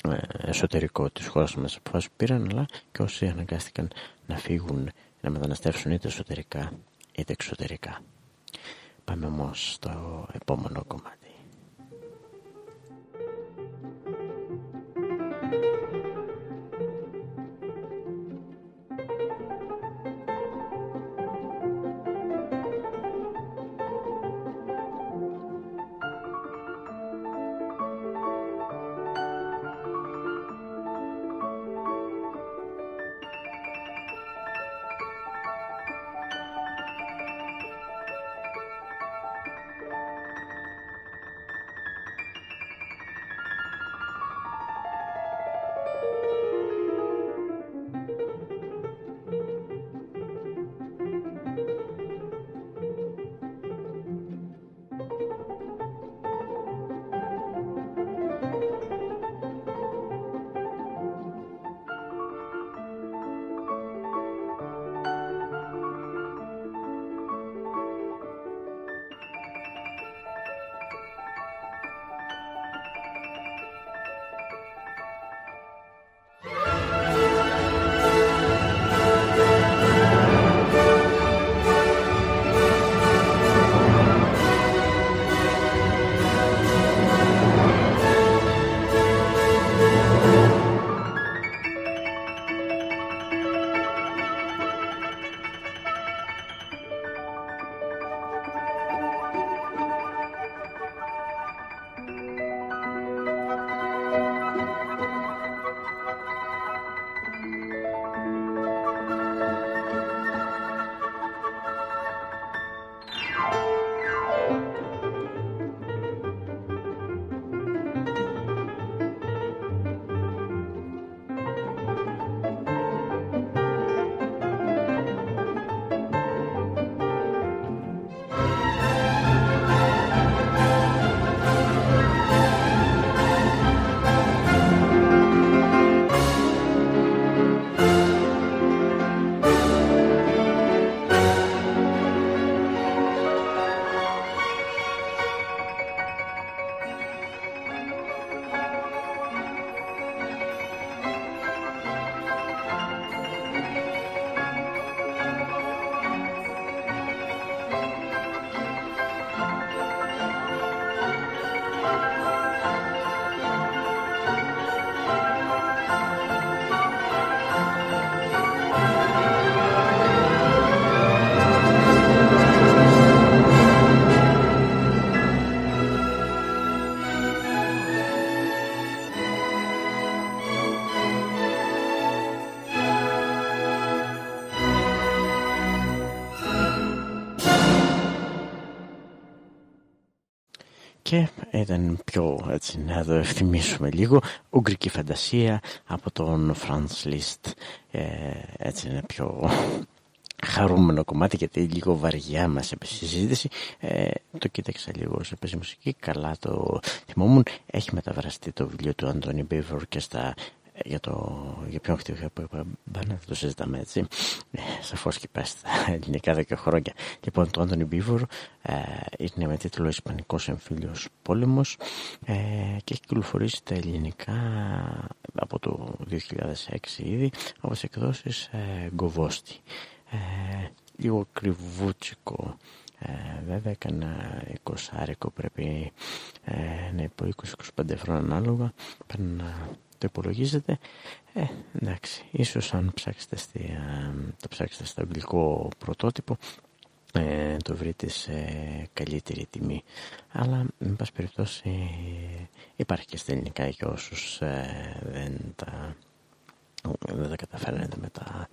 ε, εσωτερικό της χώρας μας αποφάσεις που πήραν αλλά και όσοι αναγκάστηκαν να φύγουν να μεταναστεύσουν είτε εσωτερικά είτε εξωτερικά. Πάμε όμως στο επόμενο κομμάτι. Και ήταν πιο έτσι να το ευθυμίσουμε λίγο Ουγγρική φαντασία από τον Franz Liszt. Ε, έτσι είναι πιο χαρούμενο κομμάτι γιατί λίγο βαριά μας έπεσε η συζήτηση. Ε, το κοίταξα λίγο σε παίζει μουσική. Καλά το θυμόμουν. Έχει μεταβραστεί το βιβλίο του Αντώνη Μπίβορ και στα για, το, για ποιον χτύπημα που είπα, μπάνε, το συζητάμε έτσι. Ε, Σαφώς και πα στα ελληνικά δέκα χρόνια. Λοιπόν, το Άντωνι Μπίβορ ε, είναι με τίτλο Ισπανικός Εμφύλιος Πόλεμος ε, και έχει κυκλοφορήσει τα ελληνικά από το 2006 ήδη από τι εκδόσεις ε, Γκοβόστη. Ε, λίγο κρυβούτσικο. Ε, βέβαια έκανα 20 άρικο πρέπει ε, να πω 20-25 χρόνια ανάλογα πρέπει να το υπολογίζετε ε, εντάξει, ίσως αν ψάξετε στη, ε, το ψάξετε στο αγγλικό πρωτότυπο ε, το βρείτε σε καλύτερη τιμή αλλά με πάση περιπτώσει υπάρχει και στα ελληνικά για όσους ε, δεν τα δεν τα καταφέρνετε με τα,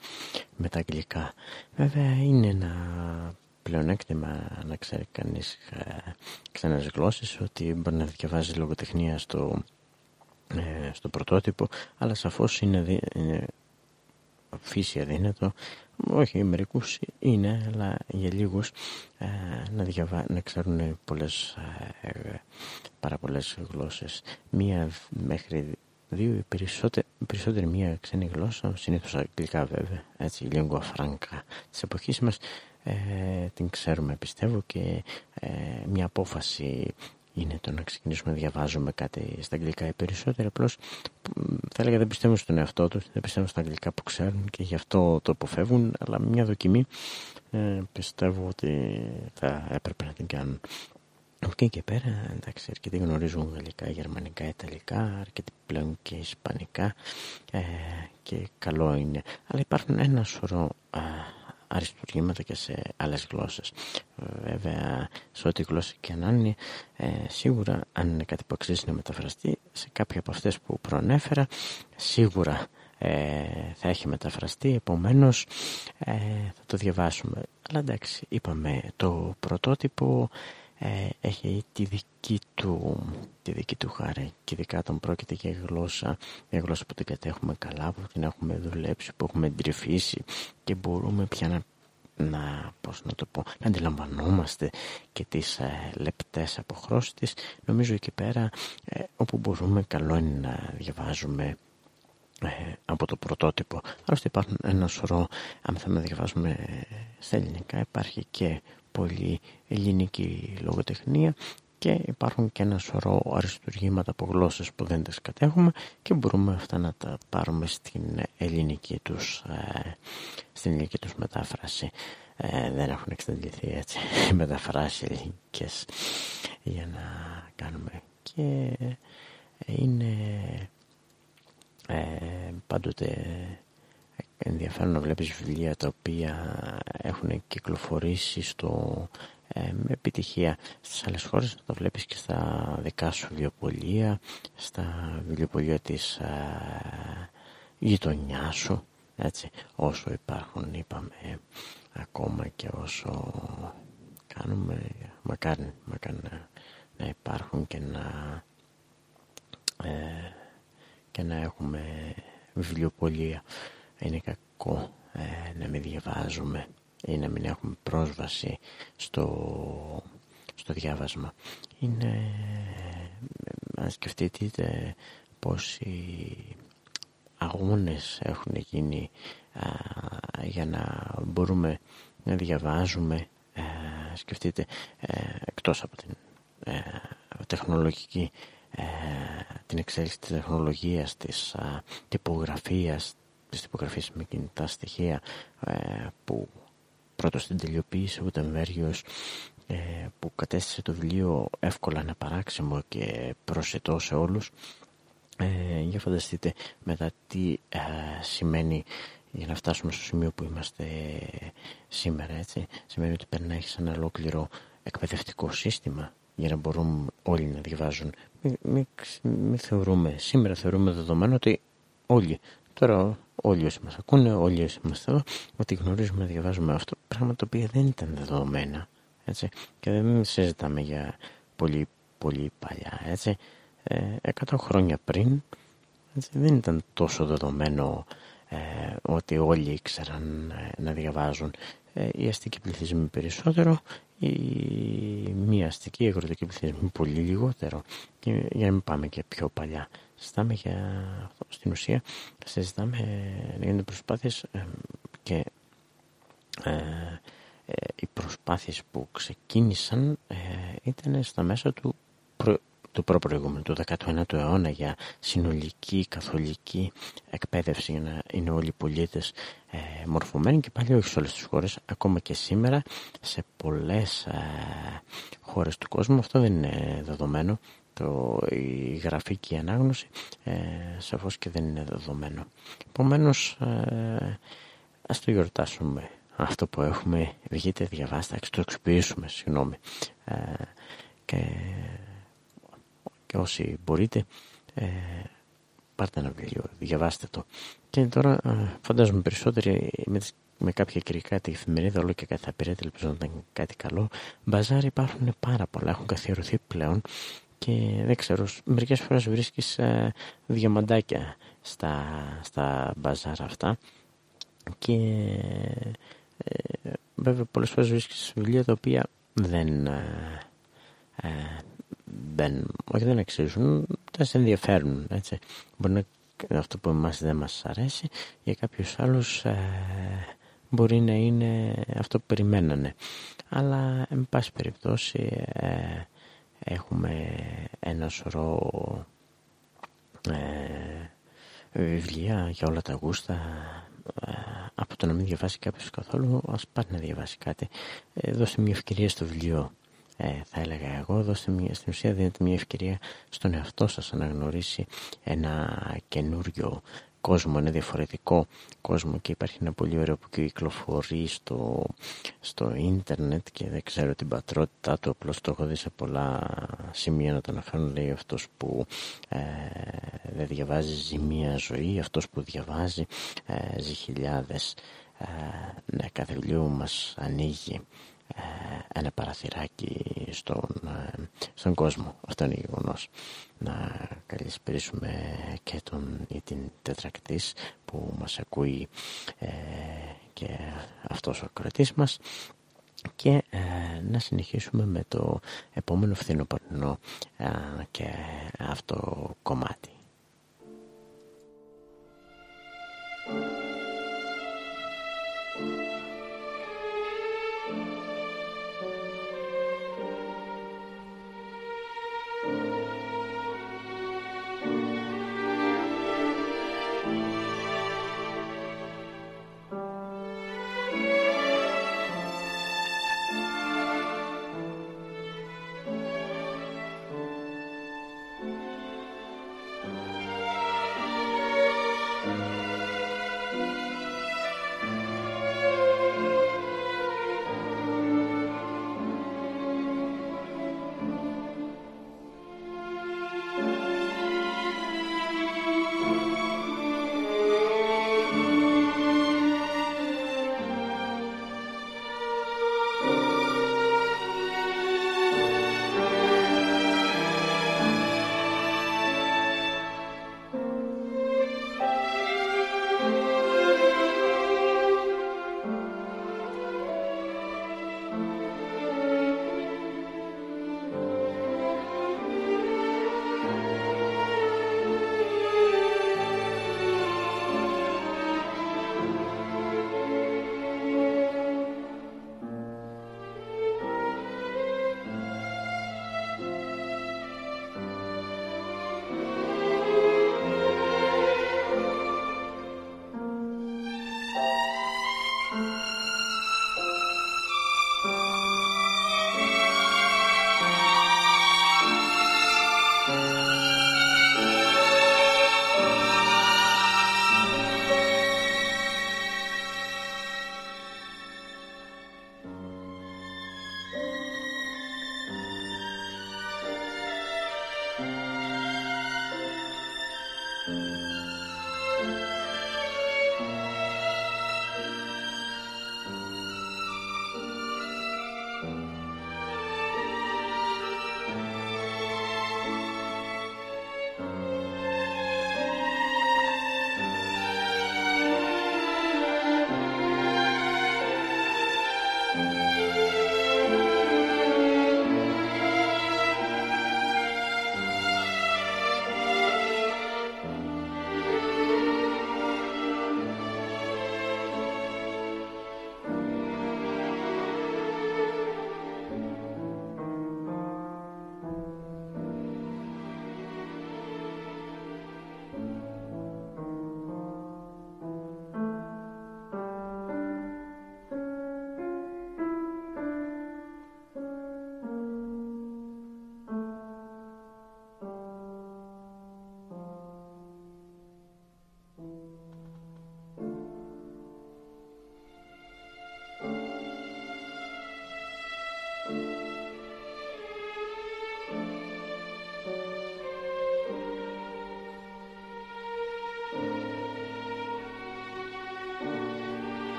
με τα αγγλικά. Βέβαια είναι ένα πλεονέκτημα να ξέρει κανείς ε, ξένες γλώσσες ότι μπορεί να διαβάζει λογοτεχνία στο, ε, στο πρωτότυπο αλλά σαφώς είναι, είναι φύση αδύνατο. Όχι μερικούς είναι αλλά για λίγους ε, να, διαβα... να ξέρουν πολλές, ε, πάρα πολλές γλώσσες. Μία μέχρι δύο ή περισσότερη, περισσότερη μία ξένη γλώσσα συνήθως αγγλικά βέβαια έτσι λίγκουα φράγκα της εποχής μας ε, την ξέρουμε πιστεύω και ε, μια απόφαση είναι το να ξεκινήσουμε να διαβάζουμε κάτι στα αγγλικά οι περισσότεροι. Απλώς θα έλεγα δεν πιστεύουν στον εαυτό τους δεν πιστεύουν στα αγγλικά που ξέρουν και γι' αυτό το αποφεύγουν αλλά μια δοκιμή ε, πιστεύω ότι θα έπρεπε να την κάνουν. Από εκεί και πέρα, εντάξει, αρκετοί γνωρίζουν γαλλικά, γερμανικά, ιταλικά, αρκετοί πλέον και ισπανικά ε, και καλό είναι. Αλλά υπάρχουν ένα σωρό ε, αριστουργήματα και σε άλλες γλώσσες. Βέβαια, σε ό,τι γλώσσα και αν είναι, ε, σίγουρα αν είναι κάτι που αξίζει να μεταφραστεί, σε κάποια από αυτές που προανέφερα, σίγουρα ε, θα έχει μεταφραστεί, επομένως ε, θα το διαβάσουμε. Αλλά εντάξει, είπαμε, το πρωτότυπο ε, έχει τη δική του, τη δική του χάρη και ειδικά όταν πρόκειται για γλώσσα, μια γλώσσα που την κατέχουμε καλά, που την έχουμε δουλέψει, που έχουμε εντρυφήσει και μπορούμε πια να να, πώς να το πω, να αντιλαμβανόμαστε και τις ε, λεπτές αποχρώσεις της. Νομίζω εκεί πέρα ε, όπου μπορούμε καλό είναι να διαβάζουμε ε, από το πρωτότυπο. Άλλωστε υπάρχουν ένα σωρό αν θέλουμε να διαβάζουμε ε, στα ελληνικά υπάρχει και πολύ ελληνική λογοτεχνία και υπάρχουν και ένα σωρό αριστουργήματα από γλώσσες που δεν τις κατέχουμε και μπορούμε αυτά να τα πάρουμε στην ελληνική τους, ε, στην ελληνική τους μετάφραση. Ε, δεν έχουν εξαντληθεί έτσι (laughs) μεταφράσεις ελληνικές για να κάνουμε και είναι ε, πάντοτε ενδιαφέρον να βλέπεις βιβλία τα οποία έχουν κυκλοφορήσει στο, ε, με επιτυχία στις άλλες χώρες να το βλέπεις και στα δικά σου βιβλιοπολία στα βιβλιοπολία της ε, γειτονιάς σου έτσι όσο υπάρχουν είπαμε ακόμα και όσο κάνουμε μακάρι, μακάρι να, να υπάρχουν και να ε, και να έχουμε βιβλιοπολία είναι κακό ε, να μην διαβάζουμε ή να μην έχουμε πρόσβαση στο, στο διάβασμα. Είναι, αν σκεφτείτε πόσοι αγώνες έχουν γίνει για να μπορούμε να διαβάζουμε ε, σκεφτείτε ε, εκτός από την ε, τεχνολογική την εξέλιξη της τεχνολογίας της τυπογραφίας της τυπογραφίας με κινητά στοιχεία που πρώτος στην τελειοποίηση ο Τεμβέργιος που κατέστησε το βιβλίο εύκολα να παράξιμο και προσιτό σε όλους. Ε, για φανταστείτε μετά τι σημαίνει για να φτάσουμε στο σημείο που είμαστε σήμερα έτσι. Σημαίνει ότι πρέπει να έχεις ένα ολόκληρο εκπαιδευτικό σύστημα για να μπορούμε όλοι να διαβάζουν. Μην μη, θεωρούμε σήμερα θεωρούμε δεδομένο ότι όλοι τώρα όλοι όσοι μας ακούνε όλοι όσοι είμαστε εδώ ότι γνωρίζουμε να διαβάζουμε αυτό πράγμα το οποίο δεν ήταν δεδομένα έτσι. Και δεν συζητάμε για πολύ πολύ παλιά έτσι. Ε, 100 χρόνια πριν έτσι, δεν ήταν τόσο δεδομένο ε, ότι όλοι ήξεραν ε, να διαβάζουν. Ε, οι αστικοί πληθυσμοί περισσότερο οι μη αστικοί αγροτικοί πληθυσμοί πολύ λιγότερο. Και, για να μην πάμε και πιο παλιά συζητάμε για στην ουσία συζητάμε να γίνονται προσπάθειες και οι προσπάθειες που ξεκίνησαν ήταν στα μέσα του του προπροηγούμενου, του 19ου αιώνα για συνολική καθολική εκπαίδευση για να είναι όλοι οι πολίτες ε, μορφωμένοι και πάλι όχι σε όλες τις χώρες, ακόμα και σήμερα σε πολλές ε, χώρες του κόσμου αυτό δεν είναι δεδομένο. Το, η γραφή και η ανάγνωση ε, σαφώς και δεν είναι δεδομένο. Επομένως, ε, ας το γιορτάσουμε αυτό που έχουμε βγείτε διαβάστε, ας το εξυπηρήσουμε, συγγνώμη. Ε, και και όσοι μπορείτε ε, πάρτε ένα βιβλίο, διαβάστε το. Και τώρα φαντάζομαι περισσότεροι με, με κάποια κυρικά τη εφημερίδα, όλο και κάτι θα πήρατε, ελπίζω να ήταν κάτι καλό. Μπαζάρι υπάρχουν πάρα πολλά, έχουν καθιερωθεί πλέον και δεν ξέρω, μερικές φορές βρίσκεις ε, διαμαντάκια στα, στα μπαζάρ αυτά και ε, βέβαια πολλές φορές βρίσκεις βιβλία τα οποία δεν, ε, ε, δεν, όχι δεν αξίζουν, δεν σε ενδιαφέρουν. Έτσι. Μπορεί να αυτό που εμάς δεν μας αρέσει για κάποιους άλλους ε, μπορεί να είναι αυτό που περιμένανε. Αλλά, εν πάση περιπτώσει, ε, έχουμε ένα σωρό ε, βιβλία για όλα τα γούστα. Ε, από το να μην διαβάσει κάποιος καθόλου ας πάρει να διαβάσει κάτι. Ε, δώστε μια ευκαιρία στο βιβλίο. Ε, θα έλεγα εγώ δώστε μια, στην ουσία δίνετε μια ευκαιρία στον εαυτό σας να γνωρίσει ένα καινούριο κόσμο, ένα διαφορετικό κόσμο και υπάρχει ένα πολύ ωραίο που κυκλοφορεί στο, στο ίντερνετ και δεν ξέρω την πατρότητά του, απλώς το έχω δει σε πολλά σημεία να το αναφέρουν, λέει αυτός που ε, δεν διαβάζει ζει μία ζωή, αυτός που διαβάζει ε, ζει χιλιάδες. Ε, ναι, κάθε βιβλίο μας ανοίγει ε, ένα παραθυράκι στον, ε, στον κόσμο. Αυτό είναι γεγονός. Να καλησπερίσουμε και τον ή την τετρακτής που μας ακούει ε, και αυτός ο κρατής μας και να συνεχίσουμε με το επόμενο φθινοπορεινό και αυτό κομμάτι.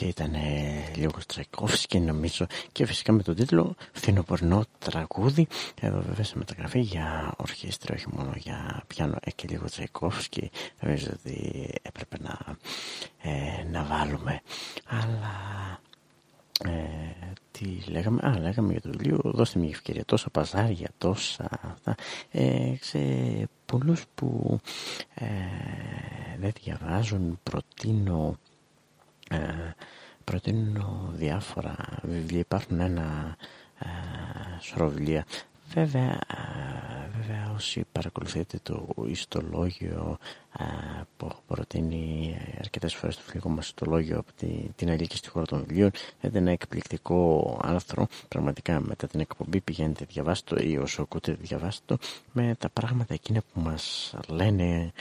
Και ήταν λίγο και νομίζω και φυσικά με τον τίτλο Φθινοπορεινό τραγούδι εδώ βέβαια σε μεταγραφή για ορχήστρα όχι μόνο για πιάνο ε, και λίγο Τσαϊκόφσκι. Νομίζω ότι έπρεπε να, ε, να βάλουμε. Αλλά ε, τι λέγαμε, α λέγαμε για το βιβλίο δώστε μια ευκαιρία τόσα παζάρια τόσα αυτά ε, σε πολλούς που ε, δεν διαβάζουν προτείνω ε, προτείνω διάφορα βιβλία. Υπάρχουν ένα ε, σωρό βιβλία. Βέβαια, βέβαια όσοι παρακολουθείτε το ιστολόγιο που έχω προτείνει αρκετές φορές το φιλικό μας ιστολόγιο από την Αλίκη στη χώρα των βιβλίων είναι ένα εκπληκτικό άρθρο. Πραγματικά μετά την εκπομπή πηγαίνετε διαβάστε το ή όσο ακούτε διαβάστε το με τα πράγματα εκείνα που μας λένε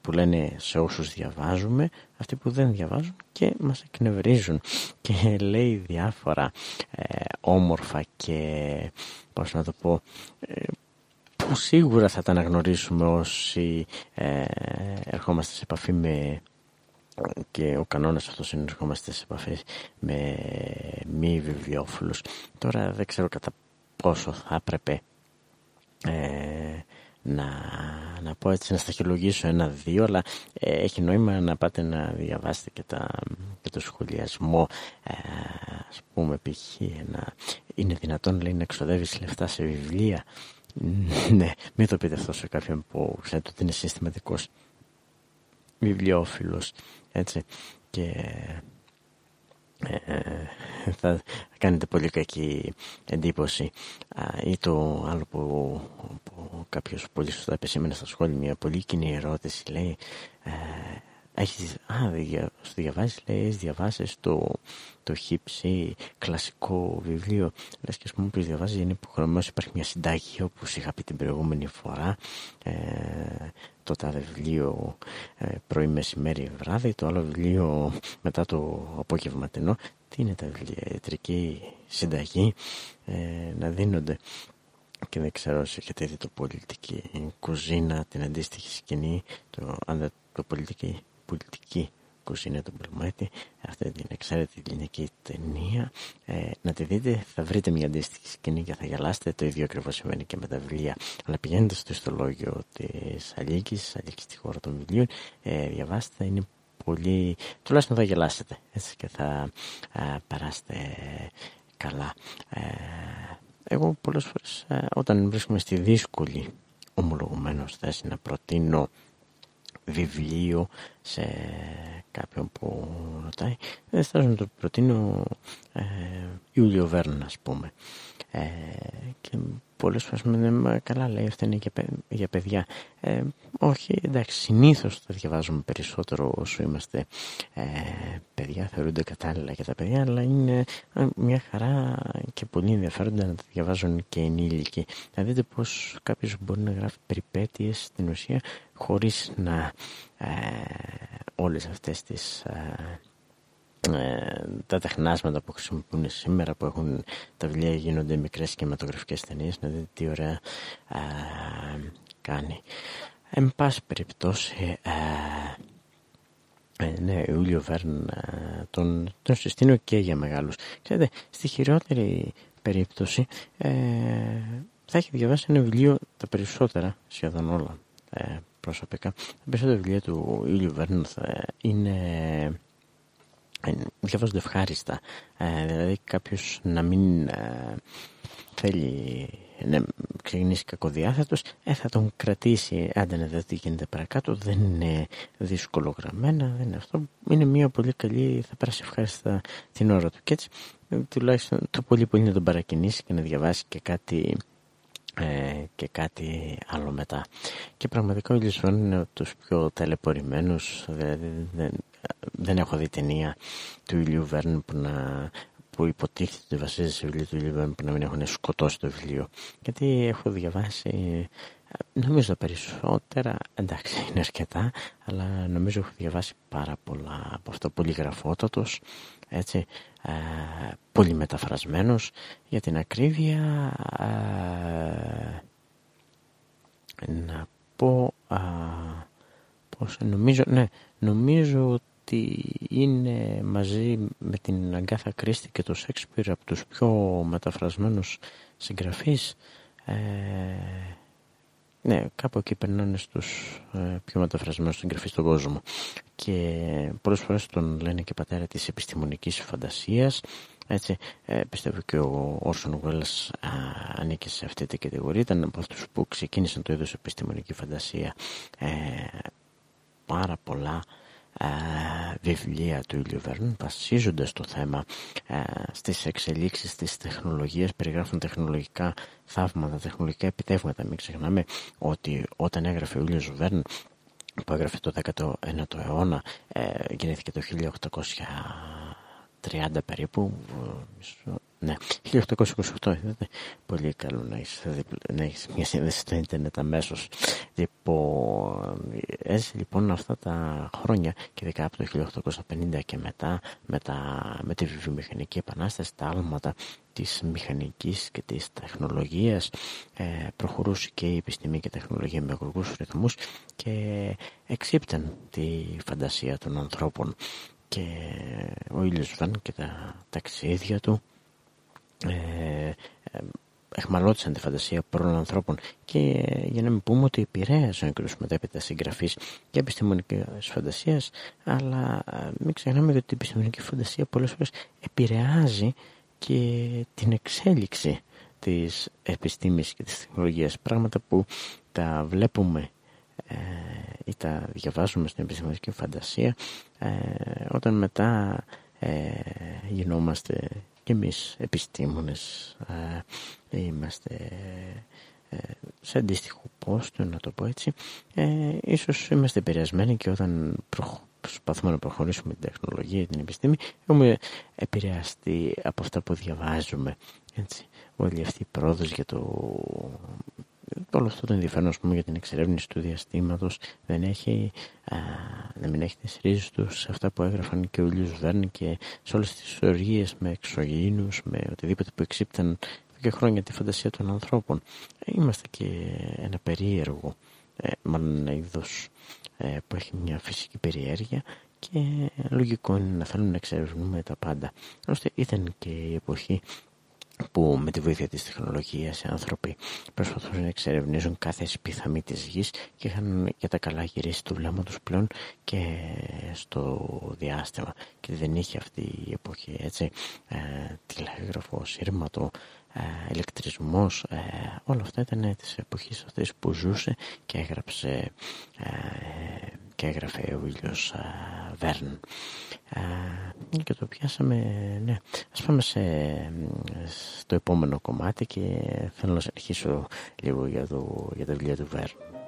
που λένε σε όσους διαβάζουμε, αυτοί που δεν διαβάζουν και μας εκνευρίζουν και λέει διάφορα ε, όμορφα και πώς να το πω ε, που σίγουρα θα τα αναγνωρίσουμε όσοι ε, ερχόμαστε σε επαφή με και ο κανόνας αυτός είναι ερχόμαστε σε επαφή με μη βιβλιοφίλους τώρα δεν ξέρω κατά πόσο θα έπρεπε ε, να, να πω έτσι να σταχυολογήσω ένα-δύο αλλά ε, έχει νόημα να πάτε να διαβάσετε και, τα, και το σχολιασμό. Ε, ας πούμε π.χ. είναι δυνατόν λέει να εξοδεύεις λεφτά σε βιβλία ναι, μην το πείτε αυτό σε κάποιον που ξέρετε ότι είναι συστηματικός βιβλιοφίλος έτσι. Και ε, θα κάνετε πολύ κακή εντύπωση. Ή το άλλο που, που κάποιος πολύ σωστά επεσήμενε στα σχόλια μια πολύ κοινή ερώτηση λέει ε, έχεις, α, δια, διαβάζεις, λέει, έχεις διαβάσει το, το χύψη κλασικό βιβλίο. Λες και ας πούμε ποιος διαβάζεις είναι υποχρεωμένος, υπάρχει μια συνταγή όπως είχα πει την προηγούμενη φορά. Ε, το τάδε βιβλίο ε, πρωί, μεσημέρι, βράδυ, το άλλο βιβλίο μετά το απόγευματινό. Τι είναι τα βιβλία, ιατρική συνταγή, ε, να δίνονται και δεν ξέρω αν έχετε δει το πολιτική κουζίνα, την αντίστοιχη σκηνή, το, το πολιτική πολιτική κουζίνα του Μπλουμέτη αυτή την εξαίρετη ελληνική ταινία. Ε, να τη δείτε θα βρείτε μια αντίστοιχη σκηνή και θα γελάσετε. Το ίδιο ακριβώς συμβαίνει και με τα βιβλία. Αλλά πηγαίνετε στο ιστολόγιο της Αλίκης Αλίκης στη χώρα των βιβλίων ε, διαβάστε είναι πολύ τουλάχιστον θα γελάσετε έτσι και θα ε, περάσετε καλά. Ε, εγώ πολλές φορές ε, όταν βρίσκομαι στη δύσκολη ομολογουμένως θέση να προτείνω βιβλίο σε κάποιον που ρωτάει. Δεν θα να το προτείνω ε, Ιούλιο Βέρν ας πούμε. Ε, και πολλές φορές με λένε καλά λέει αυτά είναι για, παιδιά ε, όχι εντάξει συνήθως τα διαβάζουμε περισσότερο όσο είμαστε ε, παιδιά θεωρούνται κατάλληλα για τα παιδιά αλλά είναι ε, μια χαρά και πολύ ενδιαφέροντα να τα διαβάζουν και ενήλικοι. Να δείτε πως κάποιος μπορεί να γράφει περιπέτειες στην ουσία χωρίς να ε, όλες αυτές τις ε, ε, τα τεχνάσματα που χρησιμοποιούν σήμερα που έχουν τα βιβλία γίνονται μικρές κινηματογραφικές ταινίες. Να δείτε τι ωραία ε, κάνει. Εν πάση περιπτώσει ε, ναι, Ιούλιο Βέρν τον, τον συστήνω και για μεγάλους. Ξέρετε στη χειρότερη περίπτωση θα έχει διαβάσει ένα βιβλίο τα περισσότερα σχεδόν όλα προσωπικά. Τα περισσότερα βιβλία του Ιούλιο Βέρν είναι διαβάζονται ευχάριστα. Ε, δηλαδή κάποιος να μην ε, θέλει να ξεκινήσει κακοδιάθετος, ε, θα τον κρατήσει, άντε να δει τι γίνεται παρακάτω, δεν είναι δύσκολο γραμμένα, δεν είναι αυτό. Είναι μια πολύ καλή, θα περάσει ευχάριστα την ώρα του. Και έτσι, τουλάχιστον το πολύ πολύ να τον παρακινήσει και να διαβάσει και κάτι ε, και κάτι άλλο μετά. Και πραγματικά ο Λισβόν είναι από τους πιο ταλαιπωρημένους, δηλαδή δεν, δεν έχω δει ταινία του Ιλίου Βέρν που, να, που υποτίθεται ότι βασίζεται σε βιβλίο του Ιλίου Βέρν που να μην έχουν σκοτώσει το βιβλίο. Γιατί έχω διαβάσει, νομίζω περισσότερα, εντάξει είναι αρκετά, αλλά νομίζω έχω διαβάσει πάρα πολλά από αυτό, πολύ γραφότατος, έτσι, ε, πολύ μεταφρασμένος για την ακρίβεια ε, να πω α, πώς νομίζω, ναι, νομίζω ότι είναι μαζί με την Αγκάθα Κρίστη και το Σέξπιρ από τους πιο μεταφρασμένους συγγραφείς. Ε, ναι, κάπου εκεί περνάνε στους ε, πιο μεταφρασμένους συγγραφείς στον κόσμο. Και πολλές φορές τον λένε και πατέρα της επιστημονικής φαντασίας έτσι, ε, πιστεύω και ο Όρσον Γουέλλας ανήκει σε αυτή την κατηγορία. Ήταν από αυτούς που ξεκίνησαν το είδος επιστημονική φαντασία ε, πάρα πολλά. ε, βιβλία του Ήλιου Βέρν βασίζονται στο θέμα ε, στις εξελίξεις της τεχνολογίας περιγράφουν τεχνολογικά θαύματα, τεχνολογικά επιτεύγματα. Μην ξεχνάμε ότι όταν έγραφε ο Ήλιος Βέρν που έγραφε το 19ο αιώνα ε, γεννήθηκε το 1830 περίπου ναι, 1828 είδατε. Πολύ καλό να έχεις, να έχεις μια σύνδεση στο ίντερνετ αμέσως. Λοιπόν, έζησε λοιπόν αυτά τα χρόνια και ειδικά από το 1850 και μετά με, τα, με τη βιομηχανική επανάσταση, τα άλματα της μηχανικής και της τεχνολογίας ε, προχωρούσε και η επιστήμη και η τεχνολογία με γοργούς ρυθμούς και εξύπταν τη φαντασία των ανθρώπων και ο ήλιος Βαν και τα ταξίδια του ε, ε, εχμαλώτησαν τη φαντασία πολλών ανθρώπων. Και για να μην πούμε ότι επηρέασαν και τους μετέπειτα συγγραφείς και επιστημονικής φαντασίας, αλλά ε, μην ξεχνάμε ότι η επιστημονική φαντασία πολλές φορές επηρεάζει και την εξέλιξη της επιστήμης και της τεχνολογίας. Πράγματα που τα βλέπουμε ε, ή τα διαβάζουμε στην επιστημονική φαντασία ε, όταν μετά ε, γινόμαστε και εμείς επιστήμονες ε, είμαστε ε, σε αντίστοιχο πόστο να το πω έτσι. Ε, ίσως είμαστε επηρεασμένοι και όταν προσπαθούμε να προχωρήσουμε την τεχνολογία την επιστήμη έχουμε επηρεαστεί από αυτά που διαβάζουμε έτσι. Όλη αυτή η πρόοδος για το όλο αυτό το ενδιαφέρον πούμε, για την εξερεύνηση του διαστήματος δεν έχει, α, δεν μην έχει τις ρίζες τους σε αυτά που έγραφαν και ο Λιούς Βέρν και σε όλες τις ιστορίες με εξωγήινους, με οτιδήποτε που εξύπταν και χρόνια τη φαντασία των ανθρώπων. Είμαστε και ένα περίεργο, ε, μάλλον ένα είδος ε, που έχει μια φυσική περιέργεια και λογικό είναι να θέλουμε να εξερευνούμε τα πάντα. Ώστε ήταν και η εποχή που με τη βοήθεια της τεχνολογίας οι άνθρωποι προσπαθούν να εξερευνήσουν κάθε σπίθαμη της γης και είχαν για τα καλά γυρίσεις του βλέμμα τους πλέον και στο διάστημα. Και δεν είχε αυτή η εποχή έτσι ε, τηλεγραφό, σύρματο ε, ηλεκτρισμός ε, όλα αυτά ήταν της εποχής αυτής που ζούσε και έγραψε ε, και έγραφε ο ήλιος Βέρν. Και το πιάσαμε ναι. Ας πάμε σε, στο επόμενο κομμάτι και θέλω να αρχίσω λίγο για, το, για τα βιβλία του Βέρν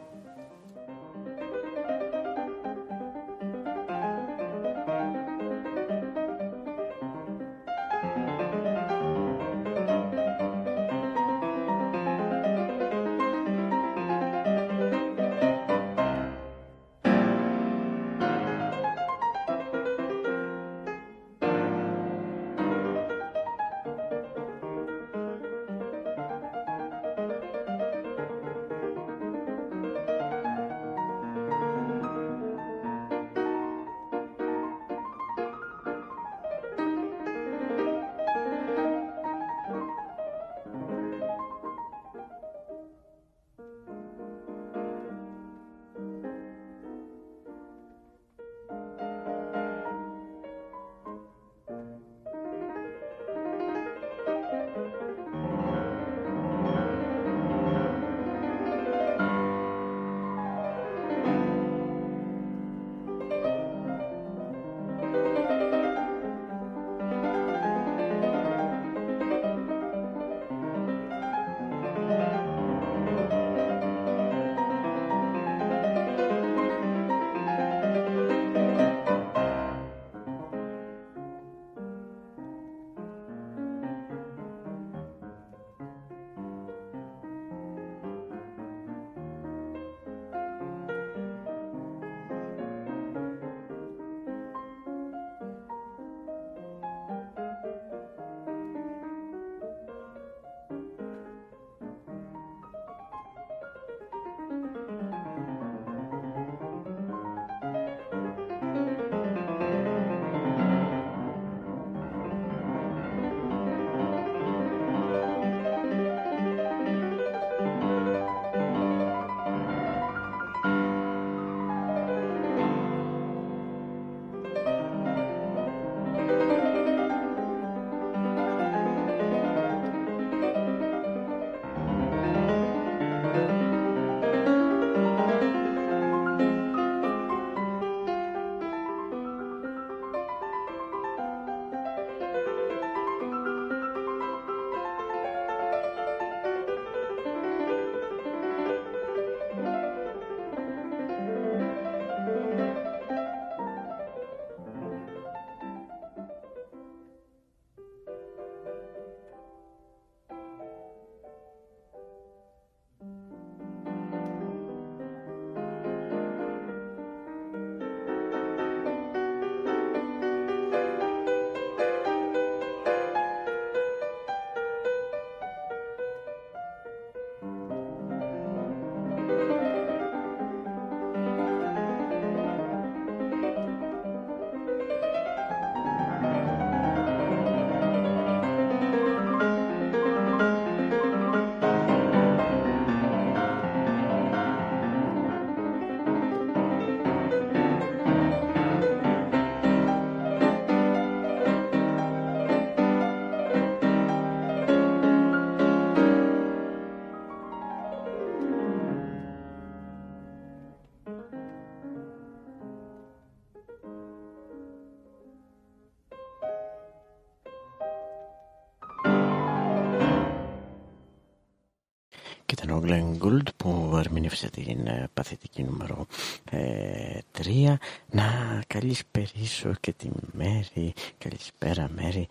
Glenn Gould που ερμηνεύσε την ε, παθητική νούμερο ε, 3 να καλησπερίσω και τη Μέρη καλησπέρα Μέρη.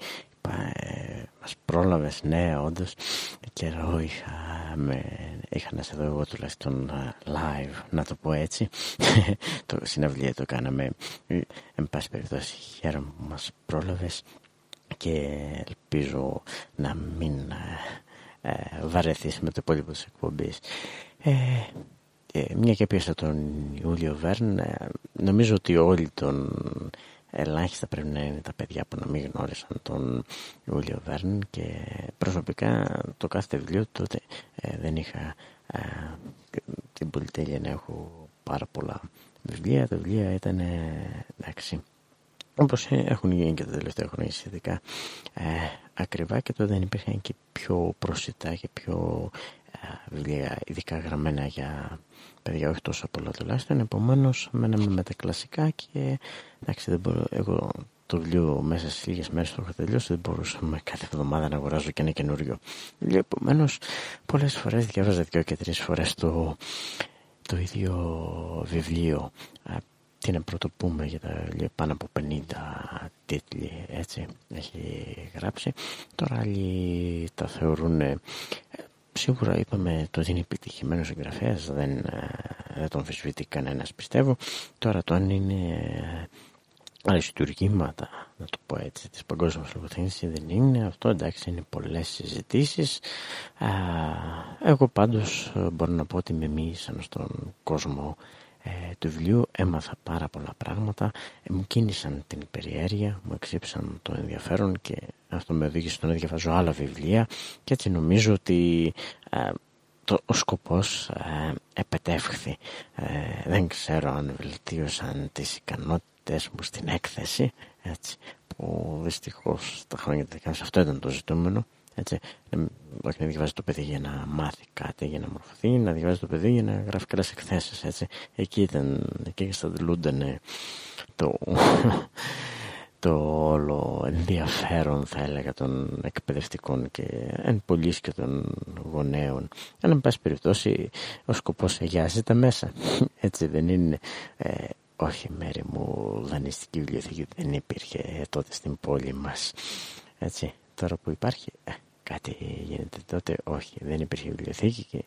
Ε, μας πρόλαβες ναι όντως. Καιρό είχα, με, είχα να σε δω εγώ τουλάχιστον ε, live να το πω έτσι. (laughs) Το συναυλία το κάναμε. Εν πάση περιπτώσει χαίρομαι που μας πρόλαβες και ελπίζω να μην ε, ε βαρεθείς με το υπόλοιπο της εκπομπής. Ε, ε, μια και πίεσα τον Ιούλιο Βέρν, ε, νομίζω ότι όλοι τον ελάχιστα πρέπει να είναι τα παιδιά που να μην γνώρισαν τον Ιούλιο Βέρν και προσωπικά το κάθε βιβλίο τότε δεν είχα την πολυτέλεια να έχω πάρα πολλά βιβλία. Τα βιβλία ήταν εντάξει όπως έχουν γίνει και τα τελευταία χρόνια σχετικά ε, ακριβά και τότε δεν υπήρχαν και πιο προσιτά και πιο ε, βιβλία ειδικά γραμμένα για παιδιά όχι τόσο πολλά τουλάχιστον. Επομένως μέναμε με τα κλασικά και εντάξει δεν μπορώ εγώ το βιβλίο μέσα σε λίγες μέρες το έχω τελειώσει δεν μπορούσαμε κάθε εβδομάδα να αγοράζω και ένα καινούριο βιβλίο. Επομένως πολλές φορές διάβαζα δυο και τρεις φορές το, το ίδιο βιβλίο τι να πρωτοπούμε για τα πάνω από 50 τίτλοι έτσι έχει γράψει. Τώρα άλλοι τα θεωρούν ε, σίγουρα είπαμε το ότι είναι επιτυχημένος εγγραφέας δεν, ε, δεν τον φυσβητεί κανένας πιστεύω. Τώρα το αν είναι ε, αριστουργήματα να το πω έτσι της παγκόσμιας λογοθένησης δεν είναι αυτό εντάξει είναι πολλές συζητήσεις. Εγώ πάντως μπορώ να πω ότι με μίλησαν στον κόσμο ε, του βιβλίου έμαθα πάρα πολλά πράγματα, ε, μου κίνησαν την περιέργεια, μου εξήψαν το ενδιαφέρον και αυτό με οδήγησε στο να διαβάζω άλλα βιβλία και έτσι νομίζω ότι ε, το, ο σκοπός ε, επετεύχθη. Ε, δεν ξέρω αν βελτίωσαν τις ικανότητες μου στην έκθεση, έτσι, που δυστυχώς τα χρόνια τα αυτό ήταν το ζητούμενο. Έτσι, όχι να διαβάζει το παιδί για να μάθει κάτι, για να μορφωθεί, να διαβάζει το παιδί για να γράφει καλές εκθέσεις. Έτσι. Εκεί ήταν, εκεί σταδιλούνταν το, (laughs) το όλο ενδιαφέρον θα έλεγα των εκπαιδευτικών και εν πολλής και των γονέων. Αλλά εν πάση περιπτώσει ο σκοπός αγιάζει τα μέσα. (laughs) Έτσι δεν είναι... Ε, όχι μέρη μου δανειστική βιβλιοθήκη δεν υπήρχε τότε στην πόλη μας. Έτσι, τώρα που υπάρχει ε, κάτι γίνεται τότε. Όχι δεν υπήρχε βιβλιοθήκη και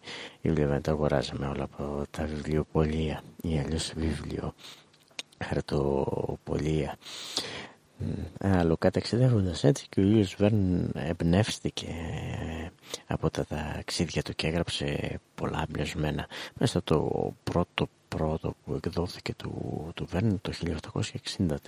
η βιβλία τα αγοράζαμε όλα από τα βιβλιοπολία ή αλλιώς βιβλίο χαρτοπολία. Άλλο καταξιδεύοντας έτσι και ο Ιλίος Βέρν εμπνεύστηκε από τα ταξίδια του και έγραψε πολλά μπλεσμένα. Μέσα το πρώτο πρώτο που εκδόθηκε του, του Βέρν το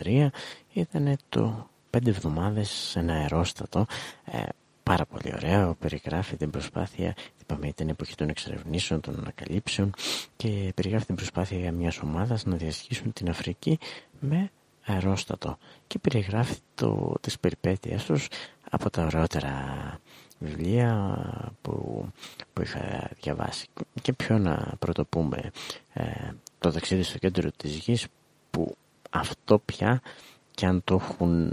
1863 ήταν το πέντε εβδομάδες σε ένα αερόστατο. Ε, πάρα πολύ ωραίο, περιγράφει την προσπάθεια, είπαμε ήταν η εποχή των εξερευνήσεων, των ανακαλύψεων και περιγράφει την προσπάθεια μιας ομάδας να διασχίσουν την Αφρική με αερόστατο και περιγράφει το, τις περιπέτειες τους από τα ωραιότερα βιβλία που, που είχα διαβάσει. Και πιο να πρωτοπούμε ε, το ταξίδι στο κέντρο της γης που αυτό πια και αν το έχουν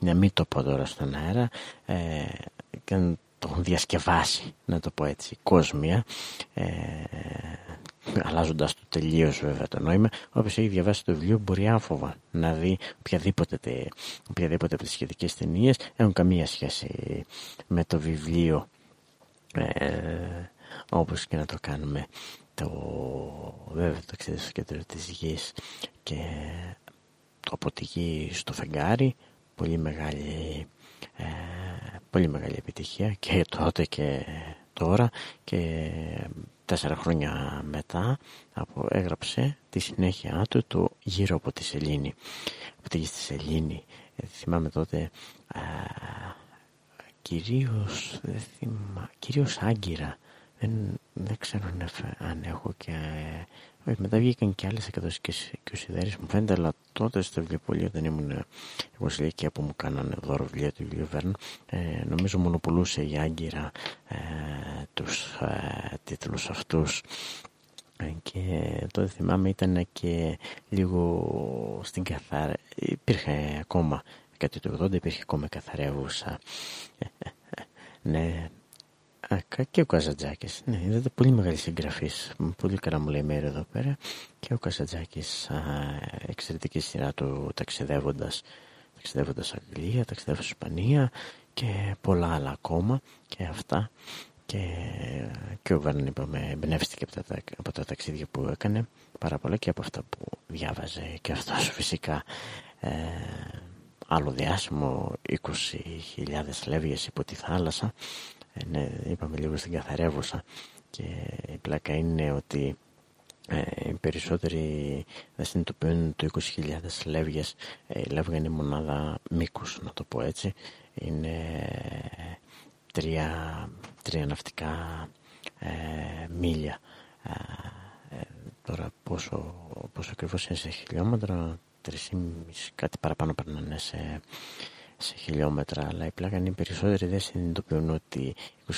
να μην το πω τώρα στον αέρα ε, και να το έχουν διασκευάσει να το πω έτσι κόσμια. Ε, αλλάζοντας το τελείως βέβαια το νόημα όποιος έχει διαβάσει το βιβλίο μπορεί άφοβα να δει οποιαδήποτε, οποιαδήποτε από τις σχετικές ταινίες. Έχουν καμία σχέση με το βιβλίο ε, όπως και να το κάνουμε το βέβαια το ξέρεις στο κέντρο της γης και το από τη γη στο φεγγάρι πολύ μεγάλη, ε, πολύ μεγάλη επιτυχία και τότε και τώρα και τέσσερα χρόνια μετά από, έγραψε τη συνέχεια του το γύρω από τη Σελήνη από τη γη στη Σελήνη. Ε, θυμάμαι τότε ε, κυρίως δεν θυμά, κυρίως Άγκυρα δεν, δεν ξέρω αν έχω και όχι, μετά βγήκαν και άλλες εκδόσεις και, ο Σιδέρης μου φαίνεται, αλλά τότε στο βιβλιοπωλείο δεν ήμουν εγώ σε ηλικία που μου κάνανε δώρο βιβλία του βιβλίου Βέρν. Ε, νομίζω μονοπολούσε η Άγκυρα ε, τους ε, τίτλους αυτούς ε, και τότε θυμάμαι ήταν και λίγο στην καθαρά υπήρχε ακόμα κάτι το 80 υπήρχε ακόμα καθαρεύουσα (laughs) ναι και ο Καζατζάκη. Ναι, είδατε πολύ μεγάλη συγγραφής. Πολύ καλά μου λέει μέρη εδώ πέρα. Και ο Καζατζάκη, εξαιρετική σειρά του ταξιδεύοντας. Ταξιδεύοντας Αγγλία, ταξιδεύοντας Ισπανία και πολλά άλλα ακόμα. Και αυτά. Και, και ο Βέρν είπαμε εμπνεύστηκε από τα, από τα ταξίδια που έκανε πάρα πολλά και από αυτά που διάβαζε και αυτός φυσικά ε, άλλο διάσημο 20.000 λεύγες υπό τη θάλασσα ε, ναι, είπαμε λίγο στην καθαρεύουσα και η πλάκα είναι ότι ε, οι περισσότεροι δεν συνειδητοποιούν το 20.000 λεύγες ε, η λεύγα είναι μονάδα μήκους να το πω έτσι. Είναι τρία, τρία ναυτικά ε, μίλια. Ε, τώρα πόσο, πόσο ακριβώς είναι σε χιλιόμετρα 3,5 κάτι παραπάνω περνάνε σε, σε χιλιόμετρα αλλά η πλάκα είναι οι περισσότεροι δεν συνειδητοποιούν ότι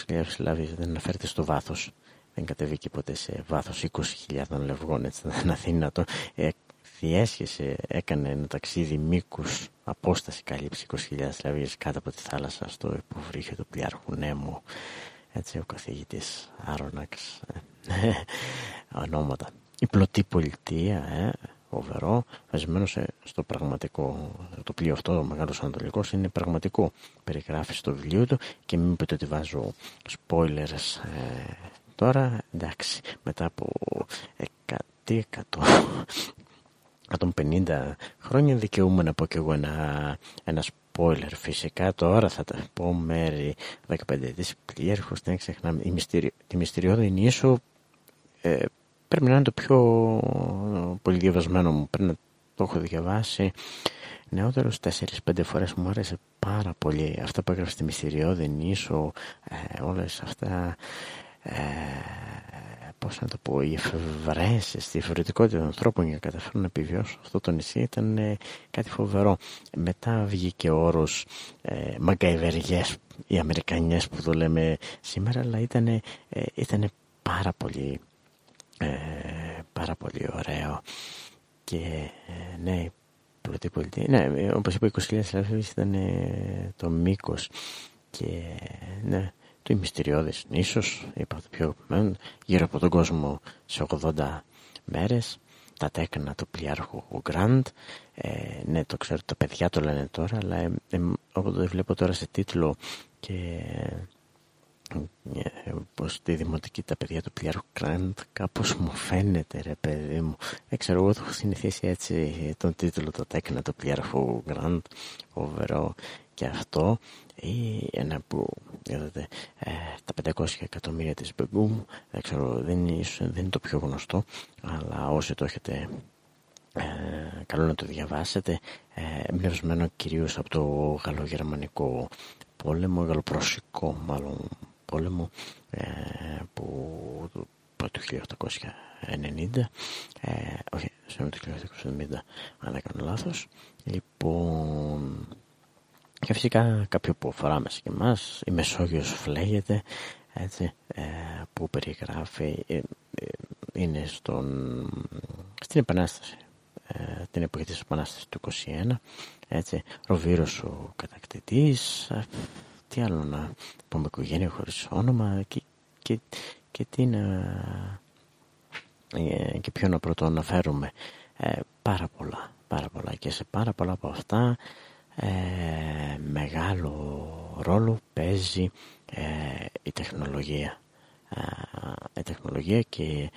20.000 λάβει δεν αναφέρεται στο βάθος. Δεν κατεβήκε ποτέ σε βάθος 20.000 λευγών έτσι δεν είναι αθήνατο ε, διέσχεσε, έκανε ένα ταξίδι μήκους απόσταση καλύψη 20.000 λαβίες κάτω από τη θάλασσα στο υποβρύχιο του Πιάρχου Νέμου. Έτσι ο καθηγητής Άροναξ ε, (laughs) ονόματα. Η πλωτή πολιτεία ε, φοβερό, βασισμένο στο πραγματικό. Το πλοίο αυτό, ο Μεγάλος Ανατολικός, είναι πραγματικό. Περιγράφεις στο βιβλίο του και μην πείτε ότι βάζω spoilers ε, τώρα. Εντάξει, μετά από 100, 150 χρόνια δικαιούμαι να πω κι εγώ ένα, ένα spoiler φυσικά τώρα θα τα πω μέρη 15 της πλήρχος δεν ξεχνάμε η μυστηρι... τη μυστηριώδη νήσου ε, πρέπει να είναι το πιο πολύ διαβασμένο μου πρέπει να το έχω διαβάσει νεότερος 4-5 φορές μου άρεσε πάρα πολύ αυτά που έγραψε στη μυστηριώδη νήσου ε, όλες αυτά ε, πώς να το πω, οι εφευρέσεις, η διαφορετικότητα των ανθρώπων για να καταφέρουν να επιβιώσουν αυτό το νησί ήταν ε, κάτι φοβερό. Μετά βγήκε ο όρος ε, μαγκαϊβεριές, οι Αμερικανιές που το λέμε σήμερα, αλλά ήταν, ε, ήταν πάρα πολύ, ε, πάρα πολύ ωραίο. Και ε, ναι, πρώτη πολιτεία, ναι, όπως είπα 20.000 ήταν το μήκος και ναι, το μυστηριώδης νήσος, είπα το πιο γύρω από τον κόσμο σε 80 μέρες, τα τέκνα του πλοιάρχου Γκραντ, ε, ναι το ξέρω τα παιδιά το λένε τώρα, αλλά ε, ε, το βλέπω τώρα σε τίτλο και ε, πως τη δημοτική τα παιδιά του πλοιάρχου Γκραντ κάπως μου φαίνεται ρε παιδί μου. Δεν ξέρω εγώ το έχω συνηθίσει έτσι τον τίτλο το τέκνα του πλοιάρχου Γκραντ φοβερό και αυτό. Ή ένα που είδατε ε, τα 500 εκατομμύρια της Μπεγκούμ δεν ξέρω δεν είναι, δεν είναι το πιο γνωστό αλλά όσοι το έχετε ε, καλό να το διαβάσετε. Ε, εμπνευσμένο κυρίως από το γαλλογερμανικό πόλεμο γαλλοπροσικό μάλλον πόλεμο ε, που το 1890 ε, όχι, το 1870 αν δεν κάνω λάθος. Λοιπόν και φυσικά κάποιο που αφορά μέσα και εμάς, η Μεσόγειος φλέγεται, έτσι, ε, που περιγράφει, ε, ε, είναι στον, στην Επανάσταση, την εποχή της Επανάστασης του 21, έτσι, Ροβύρος ο κατακτητής, τι άλλο να πούμε οικογένεια χωρίς όνομα και, και, και τι να, και ποιο να πρώτο αναφέρουμε, πάρα πολλά, πάρα πολλά και σε πάρα πολλά από αυτά ε, μεγάλο ρόλο παίζει ε, η τεχνολογία. Ε, η τεχνολογία και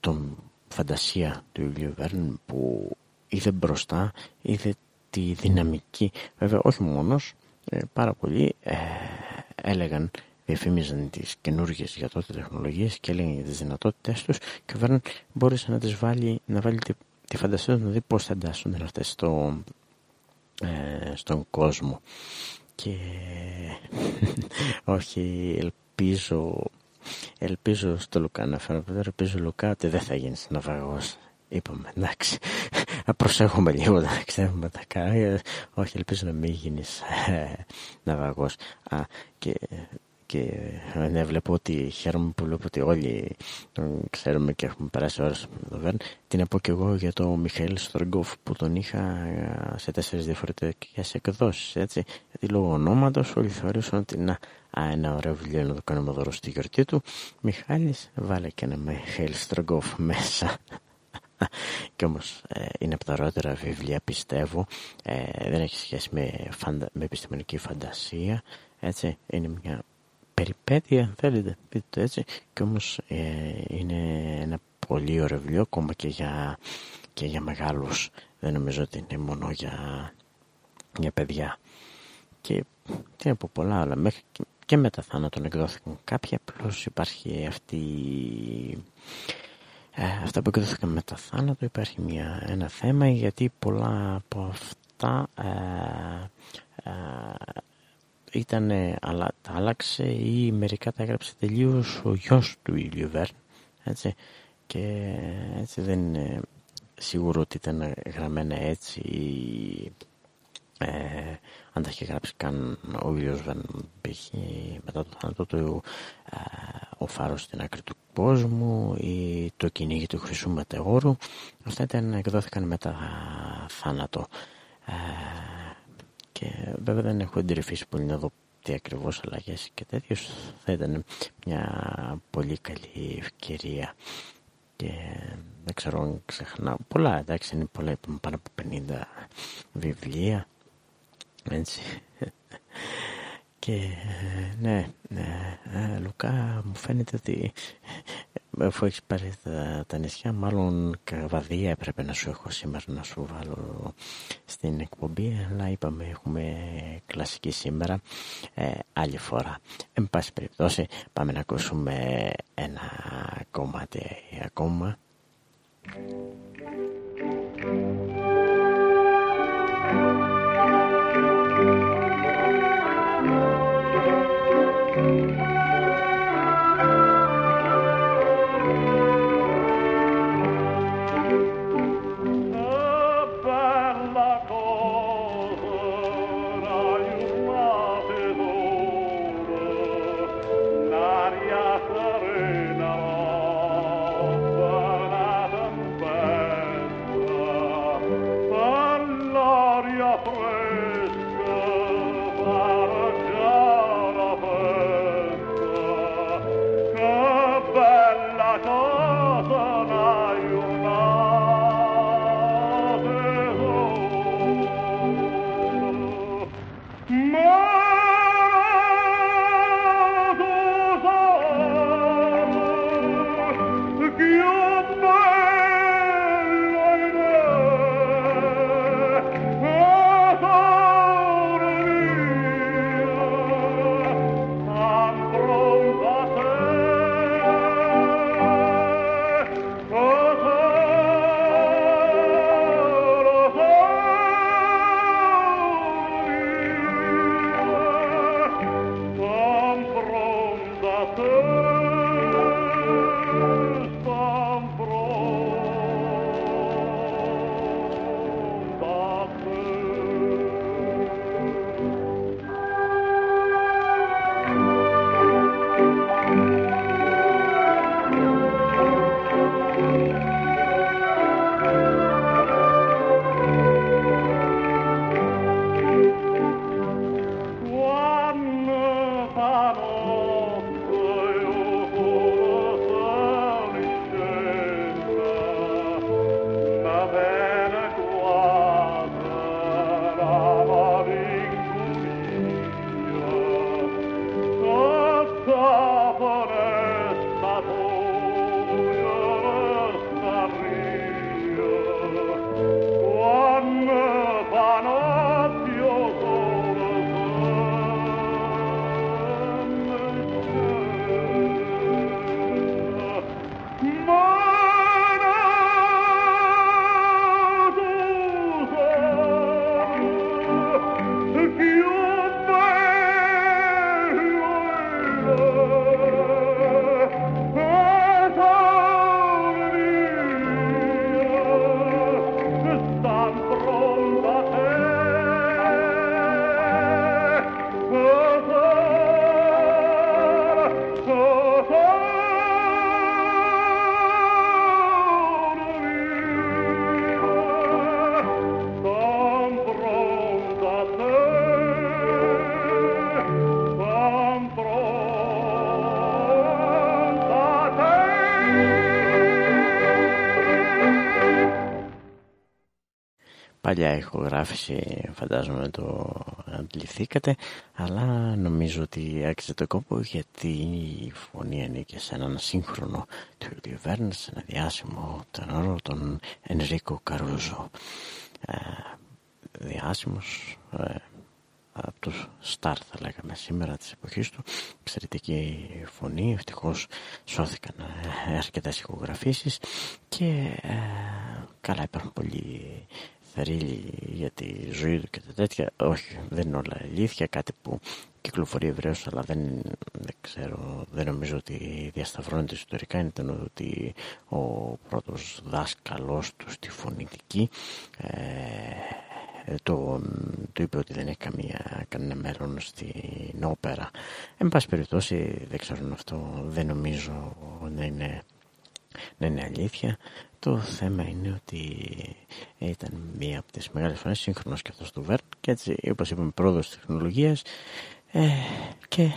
τον φαντασία του Ιουλίου Βέρν που είδε μπροστά είδε τη δυναμική. Βέβαια όχι μόνος ε, πάρα πολλοί έλεγαν διαφήμιζαν τις καινούργιες για τότε τεχνολογίες και έλεγαν για τις δυνατότητες τους και ο Βέρν μπόρεσε να τις βάλει να βάλει τη, τη φαντασία του να δει πώς θα εντάσσονται αυτές στο, ε, στον κόσμο. Και (laughs) όχι ελπίζω ελπίζω στο Λουκά να φέρω ελπίζω Λουκά ότι δεν θα γίνει ναυαγός είπαμε εντάξει προσέχουμε λίγο να ξέρουμε τα κάρια όχι ελπίζω να μην γίνεις ε, ναυαγός Α, και και ναι, βλέπω ότι χαίρομαι που βλέπω ότι όλοι τον ξέρουμε και έχουμε περάσει ώρες με τον Βέρν. Τι να πω και εγώ για τον Μιχαήλ Στρογγόφ που τον είχα σε τέσσερις διαφορετικές εκδόσεις, έτσι. γιατί λόγω ονόματος όλοι θεώρησαν ότι να, α, ένα ωραίο βιβλίο να το κάνουμε δώρο στη γιορτή του. Μιχάλης βάλε και ένα Μιχαήλ Στρογκόφ μέσα. (laughs) και όμως ε, είναι από τα ωραίτερα βιβλία πιστεύω. Ε, δεν έχει σχέση με, φαντα... με επιστημονική φαντασία έτσι. Είναι μια περιπέτεια αν θέλετε πείτε το έτσι. Και όμως ε, είναι ένα πολύ ωραίο βιβλίο ακόμα και για, και για μεγάλους. Δεν νομίζω ότι είναι μόνο για, για παιδιά. Και τι από πολλά άλλα. Μέχρι και, και μετά θάνατον εκδόθηκαν κάποια απλώ υπάρχει αυτή ε, αυτά που εκδόθηκαν μετά θάνατο υπάρχει μια, ένα θέμα γιατί πολλά από αυτά ε, ε, ήταν, αλλά, τα άλλαξε ή μερικά τα έγραψε τελείως ο γιος του Ηλιουβέρν έτσι. Και έτσι δεν είναι σίγουρο ότι ήταν γραμμένα έτσι ε, αν τα είχε γράψει καν ο ίδιος δεν πήγε μετά το θάνατο του ε, ο φάρος στην άκρη του κόσμου ή το κυνήγι του χρυσού μετεώρου. Αυτά ήταν εκδόθηκαν μετά θάνατο. Ε, και βέβαια δεν έχω εντρυφήσει πολύ να δω τι ακριβώς αλλαγές και τέτοιος θα ήταν μια πολύ καλή ευκαιρία. Και δεν ξέρω αν ξεχνάω πολλά εντάξει είναι πολλά είπαμε πάνω από 50 βιβλία έτσι. Και ναι, ναι Λουκά μου φαίνεται ότι αφού έχεις πάρει τα, νησιά μάλλον καβαδία έπρεπε να σου έχω σήμερα να σου βάλω στην εκπομπή αλλά είπαμε έχουμε κλασική σήμερα ε, άλλη φορά. Εν πάση περιπτώσει πάμε να ακούσουμε ένα κομμάτι ακόμα. Παλιά ηχογράφηση φαντάζομαι το αντιληφθήκατε αλλά νομίζω ότι άξιζε το κόπο γιατί η φωνή ανήκε σε έναν σύγχρονο του Βέρνς, σε ένα διάσημο τενόρο τον Ενρίκο Καρούζο. Ε, διάσημος ε, από τους Σταρ θα λέγαμε σήμερα της εποχής του. Εξαιρετική φωνή ευτυχώς σώθηκαν ε, αρκετές ηχογραφήσεις και ε, καλά υπάρχουν πολλοί θερίλοι για τη ζωή του και τα τέτοια όχι δεν είναι όλα αλήθεια κάτι που κυκλοφορεί ευρέως αλλά δεν, δεν ξέρω δεν νομίζω ότι διασταυρώνεται ιστορικά ήταν ότι ο πρώτος δάσκαλός του στη φωνητική ε, ε, το, του είπε ότι δεν έχει καμία, κανένα μέλλον στην όπερα. Εν πάση περιπτώσει, δεν ξέρω αν αυτό δεν νομίζω να είναι, να είναι αλήθεια. Το θέμα είναι ότι ήταν μία από τις μεγάλες φωνές σύγχρονος και αυτός του Βέρτ. Και έτσι όπως είπαμε πρόοδος τεχνολογίας. Ε, και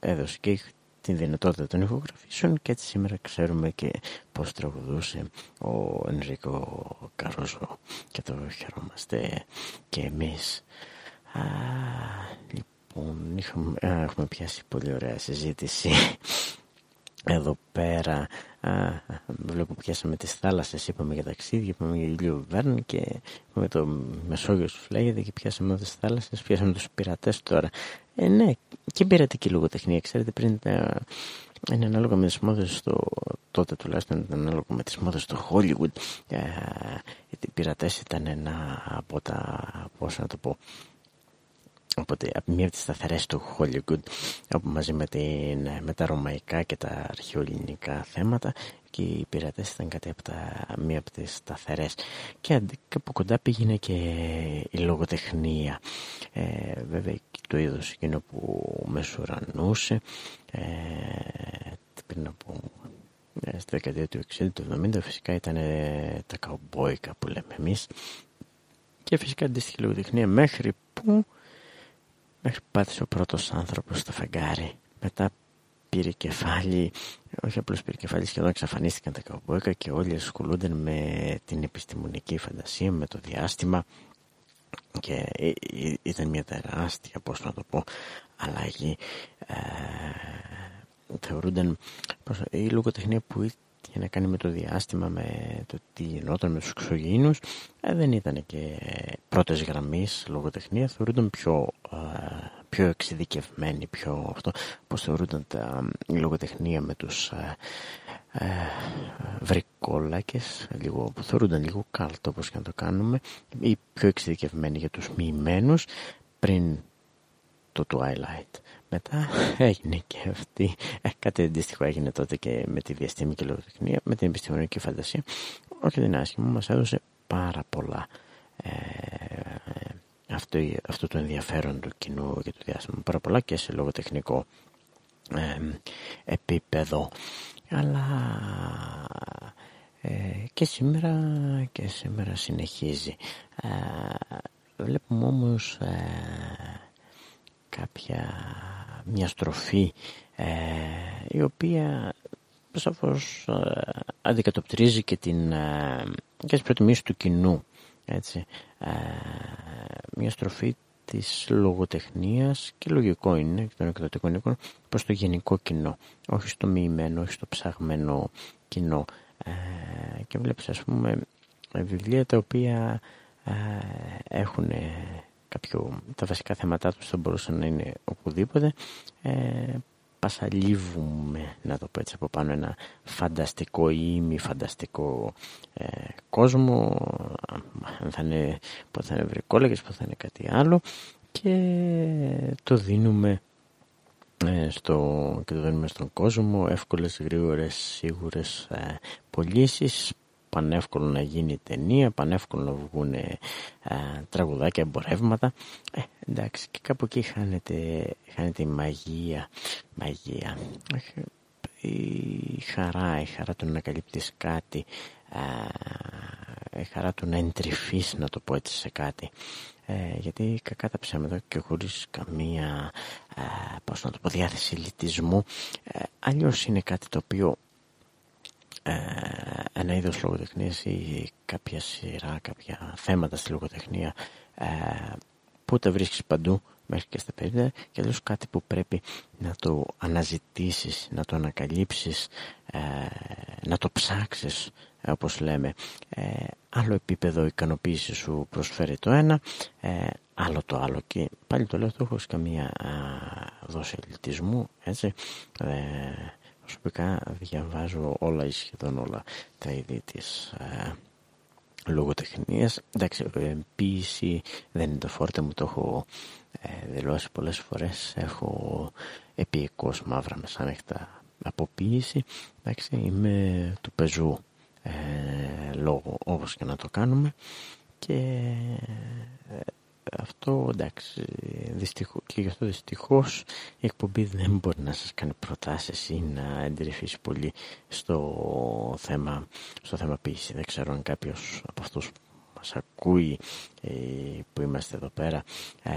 έδωσε και την δυνατότητα των ηχογραφήσεων. Και έτσι σήμερα ξέρουμε και πώς τραγουδούσε ο Ενρίκο Καρόζο. Και το χαιρόμαστε και εμείς. Α, λοιπόν, είχαμε, έχουμε πιάσει πολύ ωραία συζήτηση εδώ πέρα α, βλέπω πιάσαμε τις θάλασσες είπαμε για ταξίδια, είπαμε για Ηλίου Βέρν και είπαμε το Μεσόγειο σου λέγεται και πιάσαμε τις θάλασσες πιάσαμε τους πειρατές τώρα. Ε, ναι και πειρατική λογοτεχνία ξέρετε πριν τα, είναι ανάλογα με τις μόδες στο, τότε τουλάχιστον ήταν ανάλογα με τις μόδες στο Hollywood. Ε, οι πειρατές ήταν ένα από τα πώς να το πω Οπότε από μία από τις σταθερές του Hollywood όπου μαζί με, την, με τα ρωμαϊκά και τα αρχαιοελληνικά θέματα και οι πειρατές ήταν κάτι από τα, μία από τις σταθερές. Και από κοντά πήγαινε και η λογοτεχνία. Ε, βέβαια το είδος εκείνο που μεσουρανούσε ε, πριν από ε, στη δεκαετία του 60 του 70 φυσικά ήταν τα καουμπόικα που λέμε εμείς. Και φυσικά αντίστοιχη λογοτεχνία μέχρι που μέχρι που πάτησε ο πρώτος άνθρωπος στο φεγγάρι. Μετά πήρε κεφάλι, όχι απλώς πήρε κεφάλι, σχεδόν εξαφανίστηκαν τα καουμπόικα και όλοι ασχολούνταν με την επιστημονική φαντασία, με το διάστημα και ε, ε, ήταν μια τεράστια, πώς να το πω, αλλαγή. Ε, θεωρούνταν πως, η λογοτεχνία που είχε να κάνει με το διάστημα, με το τι γινόταν με τους εξωγήινους, ε, δεν ήταν και πρώτες γραμμής λογοτεχνίας, θεωρούνταν πιο, ε, πιο εξειδικευμένοι, πιο αυτό, πώς θεωρούνταν τα, η λογοτεχνία με τους ε, ε, βρικόλακες, λίγο, που θεωρούνταν λίγο κάλτο όπως και να το κάνουμε, ή πιο εξειδικευμένοι για τους μοιημένους, πριν το Twilight. Μετά έγινε και αυτή, ε, κάτι αντίστοιχο έγινε τότε και με τη διαστήμη και λογοτεχνία, με την επιστημονική φαντασία. Όχι δεν είναι άσχημο, μας έδωσε πάρα πολλά ε, αυτό, αυτό το ενδιαφέρον του κοινού και του διάστημα. Πάρα πολλά και σε λογοτεχνικό ε, επίπεδο. Αλλά ε, και σήμερα και σήμερα συνεχίζει. Ε, βλέπουμε όμως κάποια μια στροφή ε, η οποία σαφώς ε, αντικατοπτρίζει και, την, ε, και τις προτιμήσεις του κοινού έτσι. Ε, μια στροφή της λογοτεχνίας και λογικό είναι των εκδοτικών οίκων προς το γενικό κοινό όχι στο μοιημένο, όχι στο ψαγμένο κοινό ε, και βλέπεις ας πούμε βιβλία τα οποία έχουν κάποιο, τα βασικά θέματά τους θα μπορούσαν να είναι οπουδήποτε. Ε, πασαλίβουμε να το πω έτσι από πάνω ένα φανταστικό ή μη φανταστικό ε, κόσμο. Αν θα είναι, πώς θα είναι βρικόλεγες, πώς θα είναι κάτι άλλο. Και το δίνουμε ε, στο, και το δίνουμε στον κόσμο εύκολες, γρήγορες, σίγουρες ε, πωλήσεις πανεύκολο να γίνει ταινία, πανεύκολο να βγουν ε, τραγουδάκια, εμπορεύματα. Ε, εντάξει, και κάπου εκεί χάνεται, χάνεται η μαγεία. μαγεία. Η χαρά, η χαρά του να ανακαλύπτεις κάτι, η χαρά του να εντρυφείς, να το πω έτσι σε κάτι. Ε, γιατί κακά τα ψέματα και χωρίς καμία ε, πώς να το πω, διάθεση λυτισμού ε, αλλιώς είναι κάτι το οποίο ε, ένα είδος λογοτεχνίας ή κάποια σειρά, κάποια θέματα στη λογοτεχνία ε, που τα βρίσκεις παντού μέχρι και στα περίπτωση και αλλιώς κάτι που πρέπει να το αναζητήσεις, να το ανακαλύψεις, ε, να το ψάξεις όπως λέμε. Ε, άλλο επίπεδο ικανοποίησης σου προσφέρει το ένα, ε, άλλο το άλλο και πάλι το λέω το έχω καμία δόση ελιτισμού, έτσι. Ε, προσωπικά διαβάζω όλα ή σχεδόν όλα τα είδη της ε, λογοτεχνίας. Εντάξει, ε, ποίηση δεν είναι το φόρτε μου, το έχω ε, δηλώσει πολλές φορές. Έχω επίοικος μαύρα μεσάνυχτα από ποίηση. Εντάξει, είμαι του πεζού ε, λόγο όπως και να το κάνουμε και ε, αυτό εντάξει δυστυχώς, και γι' αυτό δυστυχώς η εκπομπή δεν μπορεί να σας κάνει προτάσεις ή να εντρυφήσει πολύ στο θέμα, στο θέμα ποιήση. Δεν ξέρω αν κάποιος από αυτούς που μας ακούει ε, που είμαστε εδώ πέρα ε,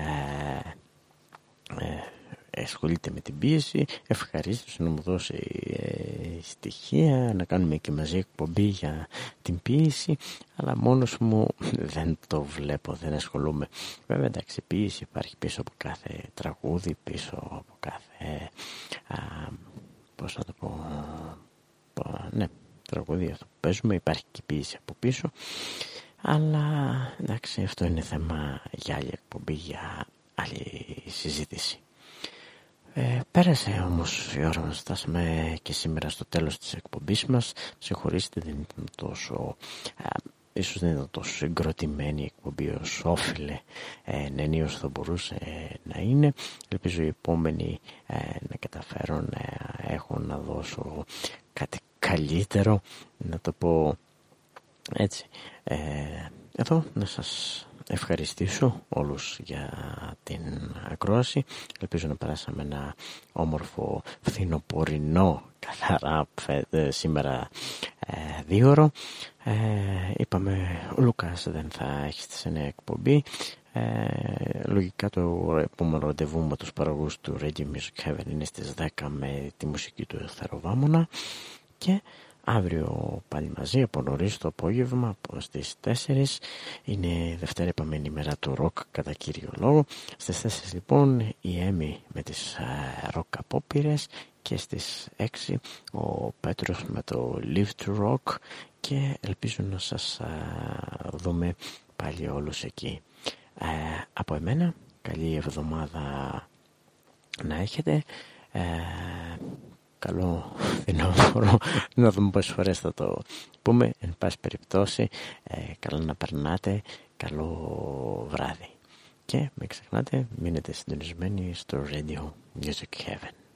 ε, ασχολείται με την πίεση. Ευχαρίστως να μου δώσει ε, στοιχεία να κάνουμε και μαζί εκπομπή για την πίεση. Αλλά μόνος μου (laughs) δεν το βλέπω δεν ασχολούμαι. Βέβαια εντάξει πίεση υπάρχει πίσω από κάθε τραγούδι πίσω από κάθε α, πώς θα το πω ναι τραγούδι αυτό που παίζουμε. Υπάρχει και πίεση από πίσω. Αλλά εντάξει αυτό είναι θέμα για άλλη εκπομπή για άλλη συζήτηση ε, πέρασε όμως η ώρα να φτάσαμε και σήμερα στο τέλος της εκπομπής μας. Συγχωρήστε δεν ήταν τόσο... Α, ίσως δεν ήταν τόσο συγκροτημένη η εκπομπή ως όφιλε ε, νενίως θα μπορούσε να είναι. Ελπίζω οι επόμενοι ε, να καταφέρω να έχω να δώσω κάτι καλύτερο, να το πω έτσι. Ε, εδώ να σας ευχαριστήσω όλους για την ακρόαση. Ελπίζω να περάσαμε ένα όμορφο φθινοπορεινό καθαρά ε, σήμερα ε, δίωρο. Ε, είπαμε ο Λουκάς δεν θα έχει στη νέα εκπομπή. Ε, λογικά το επόμενο ραντεβού με τους παραγωγούς του Radio Music Heaven είναι στις 10 με τη μουσική του Ευθεροβάμωνα και Αύριο πάλι μαζί από νωρίς το απόγευμα από στις 4 είναι Δευτέρα επαμένη μέρα του ροκ κατά κύριο λόγο. Στις 4 λοιπόν η Έμι με τις ροκ απόπειρες και στις 6 ο Πέτρος με το Live to Rock και ελπίζω να σας δούμε πάλι όλους εκεί. Ε, από εμένα καλή εβδομάδα να έχετε. Ε, καλό φθινόπωρο να δούμε πόσες φορές θα το πούμε. Εν πάση περιπτώσει ε, καλό να περνάτε. Καλό βράδυ. Και μην ξεχνάτε μείνετε συντονισμένοι στο Radio Music Heaven